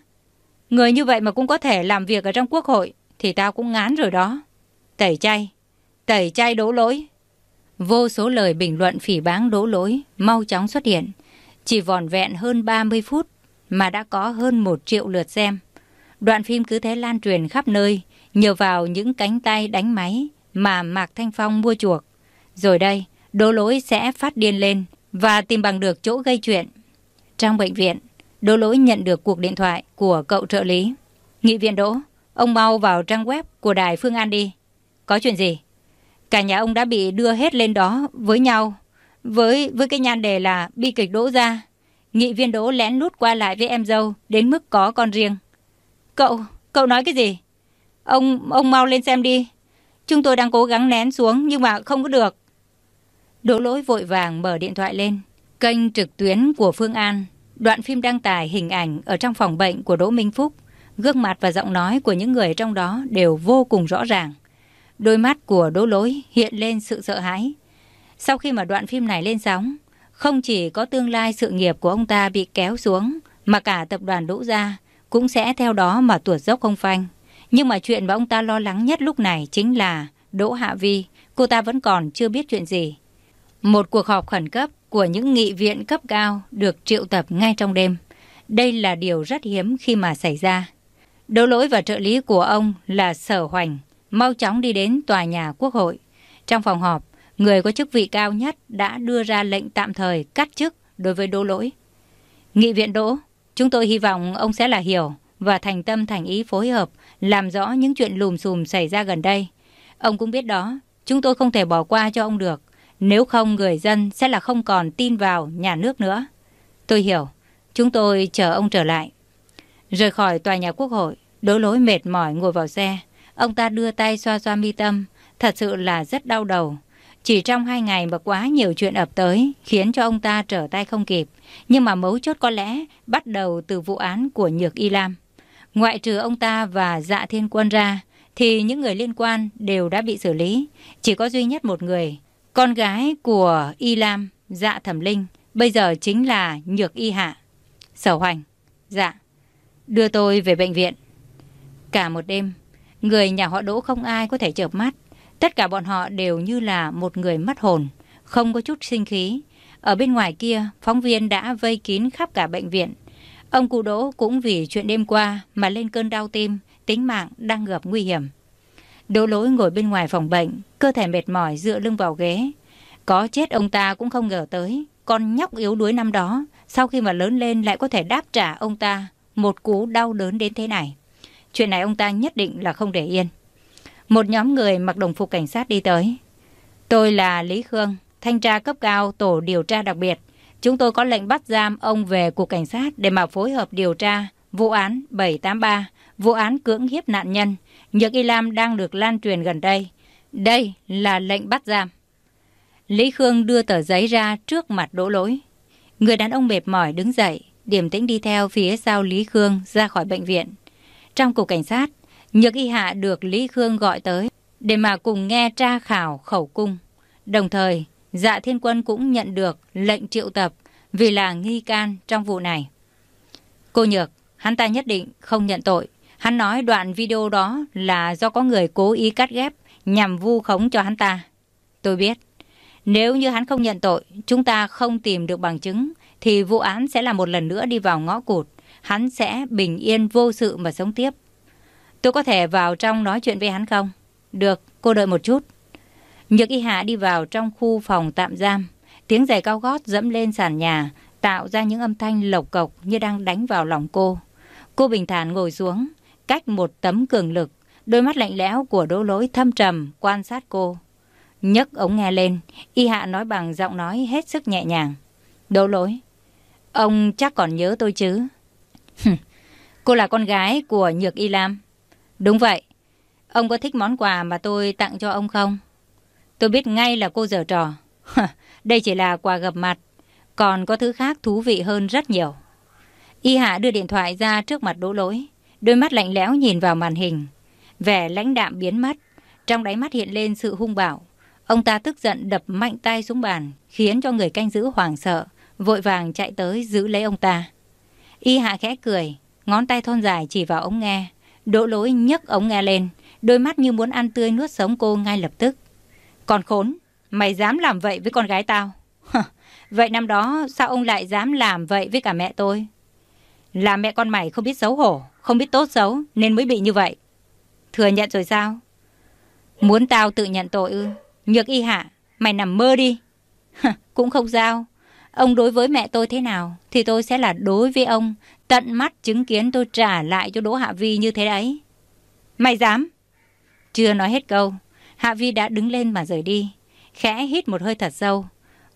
Người như vậy mà cũng có thể làm việc ở trong quốc hội thì tao cũng ngán rồi đó. Tẩy chay, tẩy chay đỗ lỗi. Vô số lời bình luận phỉ báng đỗ lỗi mau chóng xuất hiện. Chỉ vòn vẹn hơn 30 phút mà đã có hơn một triệu lượt xem. Đoạn phim cứ thế lan truyền khắp nơi, nhờ vào những cánh tay đánh máy mà Mạc Thanh Phong mua chuộc. Rồi đây, đỗ lỗi sẽ phát điên lên và tìm bằng được chỗ gây chuyện. Trong bệnh viện, đỗ lỗi nhận được cuộc điện thoại của cậu trợ lý. Nghị viện đỗ, ông mau vào trang web của đài Phương An đi. Có chuyện gì? Cả nhà ông đã bị đưa hết lên đó với nhau. Với với cái nhan đề là bi kịch đỗ ra. Nghị viên đỗ lén lút qua lại với em dâu đến mức có con riêng. Cậu, cậu nói cái gì? Ông, ông mau lên xem đi. Chúng tôi đang cố gắng nén xuống nhưng mà không có được. Đỗ lỗi vội vàng mở điện thoại lên. Kênh trực tuyến của Phương An. Đoạn phim đăng tải hình ảnh ở trong phòng bệnh của Đỗ Minh Phúc. Gương mặt và giọng nói của những người trong đó đều vô cùng rõ ràng. Đôi mắt của Đỗ lỗi hiện lên sự sợ hãi. Sau khi mà đoạn phim này lên sóng, không chỉ có tương lai sự nghiệp của ông ta bị kéo xuống, mà cả tập đoàn Đỗ Gia cũng sẽ theo đó mà tuột dốc không phanh. Nhưng mà chuyện mà ông ta lo lắng nhất lúc này chính là Đỗ Hạ Vi, cô ta vẫn còn chưa biết chuyện gì. Một cuộc họp khẩn cấp của những nghị viện cấp cao được triệu tập ngay trong đêm. Đây là điều rất hiếm khi mà xảy ra. Đỗ lỗi và trợ lý của ông là Sở Hoành, mau chóng đi đến tòa nhà quốc hội. Trong phòng họp, người có chức vị cao nhất đã đưa ra lệnh tạm thời cắt chức đối với Đỗ lỗi. Nghị viện Đỗ, chúng tôi hy vọng ông sẽ là hiểu và thành tâm thành ý phối hợp làm rõ những chuyện lùm xùm xảy ra gần đây. Ông cũng biết đó, chúng tôi không thể bỏ qua cho ông được. Nếu không người dân sẽ là không còn tin vào nhà nước nữa. Tôi hiểu, chúng tôi chờ ông trở lại. Rời khỏi tòa nhà quốc hội, đỗ lối mệt mỏi ngồi vào xe. Ông ta đưa tay xoa xoa mi tâm, thật sự là rất đau đầu. Chỉ trong hai ngày mà quá nhiều chuyện ập tới, khiến cho ông ta trở tay không kịp. Nhưng mà mấu chốt có lẽ bắt đầu từ vụ án của Nhược Y Lam. Ngoại trừ ông ta và dạ thiên quân ra, thì những người liên quan đều đã bị xử lý. Chỉ có duy nhất một người, con gái của Y Lam, dạ thẩm linh, bây giờ chính là Nhược Y Hạ. Sở hoành, dạ, đưa tôi về bệnh viện. Cả một đêm, người nhà họ đỗ không ai có thể chợp mắt. Tất cả bọn họ đều như là một người mất hồn, không có chút sinh khí. Ở bên ngoài kia, phóng viên đã vây kín khắp cả bệnh viện. Ông cụ Đỗ cũng vì chuyện đêm qua mà lên cơn đau tim, tính mạng đang gặp nguy hiểm. Đỗ lỗi ngồi bên ngoài phòng bệnh, cơ thể mệt mỏi dựa lưng vào ghế. Có chết ông ta cũng không ngờ tới, con nhóc yếu đuối năm đó, sau khi mà lớn lên lại có thể đáp trả ông ta một cú đau đớn đến thế này. Chuyện này ông ta nhất định là không để yên. Một nhóm người mặc đồng phục cảnh sát đi tới. Tôi là Lý Khương, thanh tra cấp cao tổ điều tra đặc biệt. Chúng tôi có lệnh bắt giam ông về cục cảnh sát để mà phối hợp điều tra vụ án 783, vụ án cưỡng hiếp nạn nhân. Nhược Y Lam đang được lan truyền gần đây. Đây là lệnh bắt giam. Lý Khương đưa tờ giấy ra trước mặt đỗ lỗi. Người đàn ông mệt mỏi đứng dậy, điểm tĩnh đi theo phía sau Lý Khương ra khỏi bệnh viện. Trong cục cảnh sát, Nhược Y Hạ được Lý Khương gọi tới để mà cùng nghe tra khảo khẩu cung. Đồng thời, Dạ Thiên Quân cũng nhận được lệnh triệu tập vì là nghi can trong vụ này. Cô Nhược, hắn ta nhất định không nhận tội. Hắn nói đoạn video đó là do có người cố ý cắt ghép nhằm vu khống cho hắn ta. Tôi biết, nếu như hắn không nhận tội, chúng ta không tìm được bằng chứng, thì vụ án sẽ là một lần nữa đi vào ngõ cụt. Hắn sẽ bình yên vô sự mà sống tiếp. Tôi có thể vào trong nói chuyện với hắn không? Được, cô đợi một chút. Nhược y hạ đi vào trong khu phòng tạm giam. Tiếng giày cao gót dẫm lên sàn nhà, tạo ra những âm thanh lộc cộc như đang đánh vào lòng cô. Cô bình thản ngồi xuống, cách một tấm cường lực, đôi mắt lạnh lẽo của đỗ lối thâm trầm quan sát cô. nhấc ống nghe lên, y hạ nói bằng giọng nói hết sức nhẹ nhàng. Đỗ lối, ông chắc còn nhớ tôi chứ? Cô là con gái của Nhược Y Lam. Đúng vậy. Ông có thích món quà mà tôi tặng cho ông không? Tôi biết ngay là cô dở trò. Đây chỉ là quà gặp mặt. Còn có thứ khác thú vị hơn rất nhiều. Y Hạ đưa điện thoại ra trước mặt đỗ lỗi. Đôi mắt lạnh lẽo nhìn vào màn hình. Vẻ lãnh đạm biến mất. Trong đáy mắt hiện lên sự hung bạo. Ông ta tức giận đập mạnh tay xuống bàn, khiến cho người canh giữ hoảng sợ, vội vàng chạy tới giữ lấy ông ta. Y hạ khẽ cười, ngón tay thon dài chỉ vào ống nghe. Đỗ lỗi nhấc ống nghe lên, đôi mắt như muốn ăn tươi nuốt sống cô ngay lập tức. Còn khốn, mày dám làm vậy với con gái tao? vậy năm đó sao ông lại dám làm vậy với cả mẹ tôi? Là mẹ con mày không biết xấu hổ, không biết tốt xấu nên mới bị như vậy. Thừa nhận rồi sao? Muốn tao tự nhận tội ư? Nhược y hạ, mày nằm mơ đi. Cũng không sao. Ông đối với mẹ tôi thế nào thì tôi sẽ là đối với ông. Tận mắt chứng kiến tôi trả lại cho Đỗ Hạ Vi như thế đấy. Mày dám? Chưa nói hết câu. Hạ Vi đã đứng lên mà rời đi. Khẽ hít một hơi thật sâu.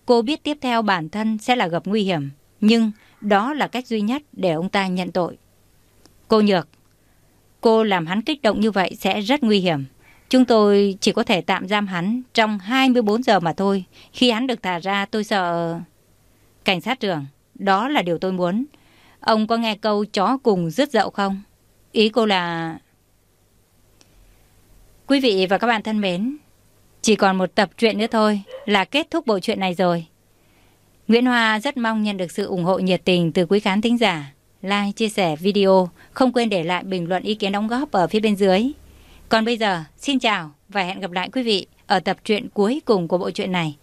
Cô biết tiếp theo bản thân sẽ là gặp nguy hiểm. Nhưng đó là cách duy nhất để ông ta nhận tội. Cô Nhược, cô làm hắn kích động như vậy sẽ rất nguy hiểm. Chúng tôi chỉ có thể tạm giam hắn trong 24 giờ mà thôi. Khi hắn được thả ra tôi sợ... Cảnh sát trưởng, đó là điều tôi muốn. Ông có nghe câu chó cùng rứt dậu không? Ý cô là... Quý vị và các bạn thân mến, chỉ còn một tập truyện nữa thôi là kết thúc bộ truyện này rồi. Nguyễn Hoa rất mong nhận được sự ủng hộ nhiệt tình từ quý khán thính giả. Like, chia sẻ video, không quên để lại bình luận ý kiến đóng góp ở phía bên dưới. Còn bây giờ, xin chào và hẹn gặp lại quý vị ở tập truyện cuối cùng của bộ truyện này.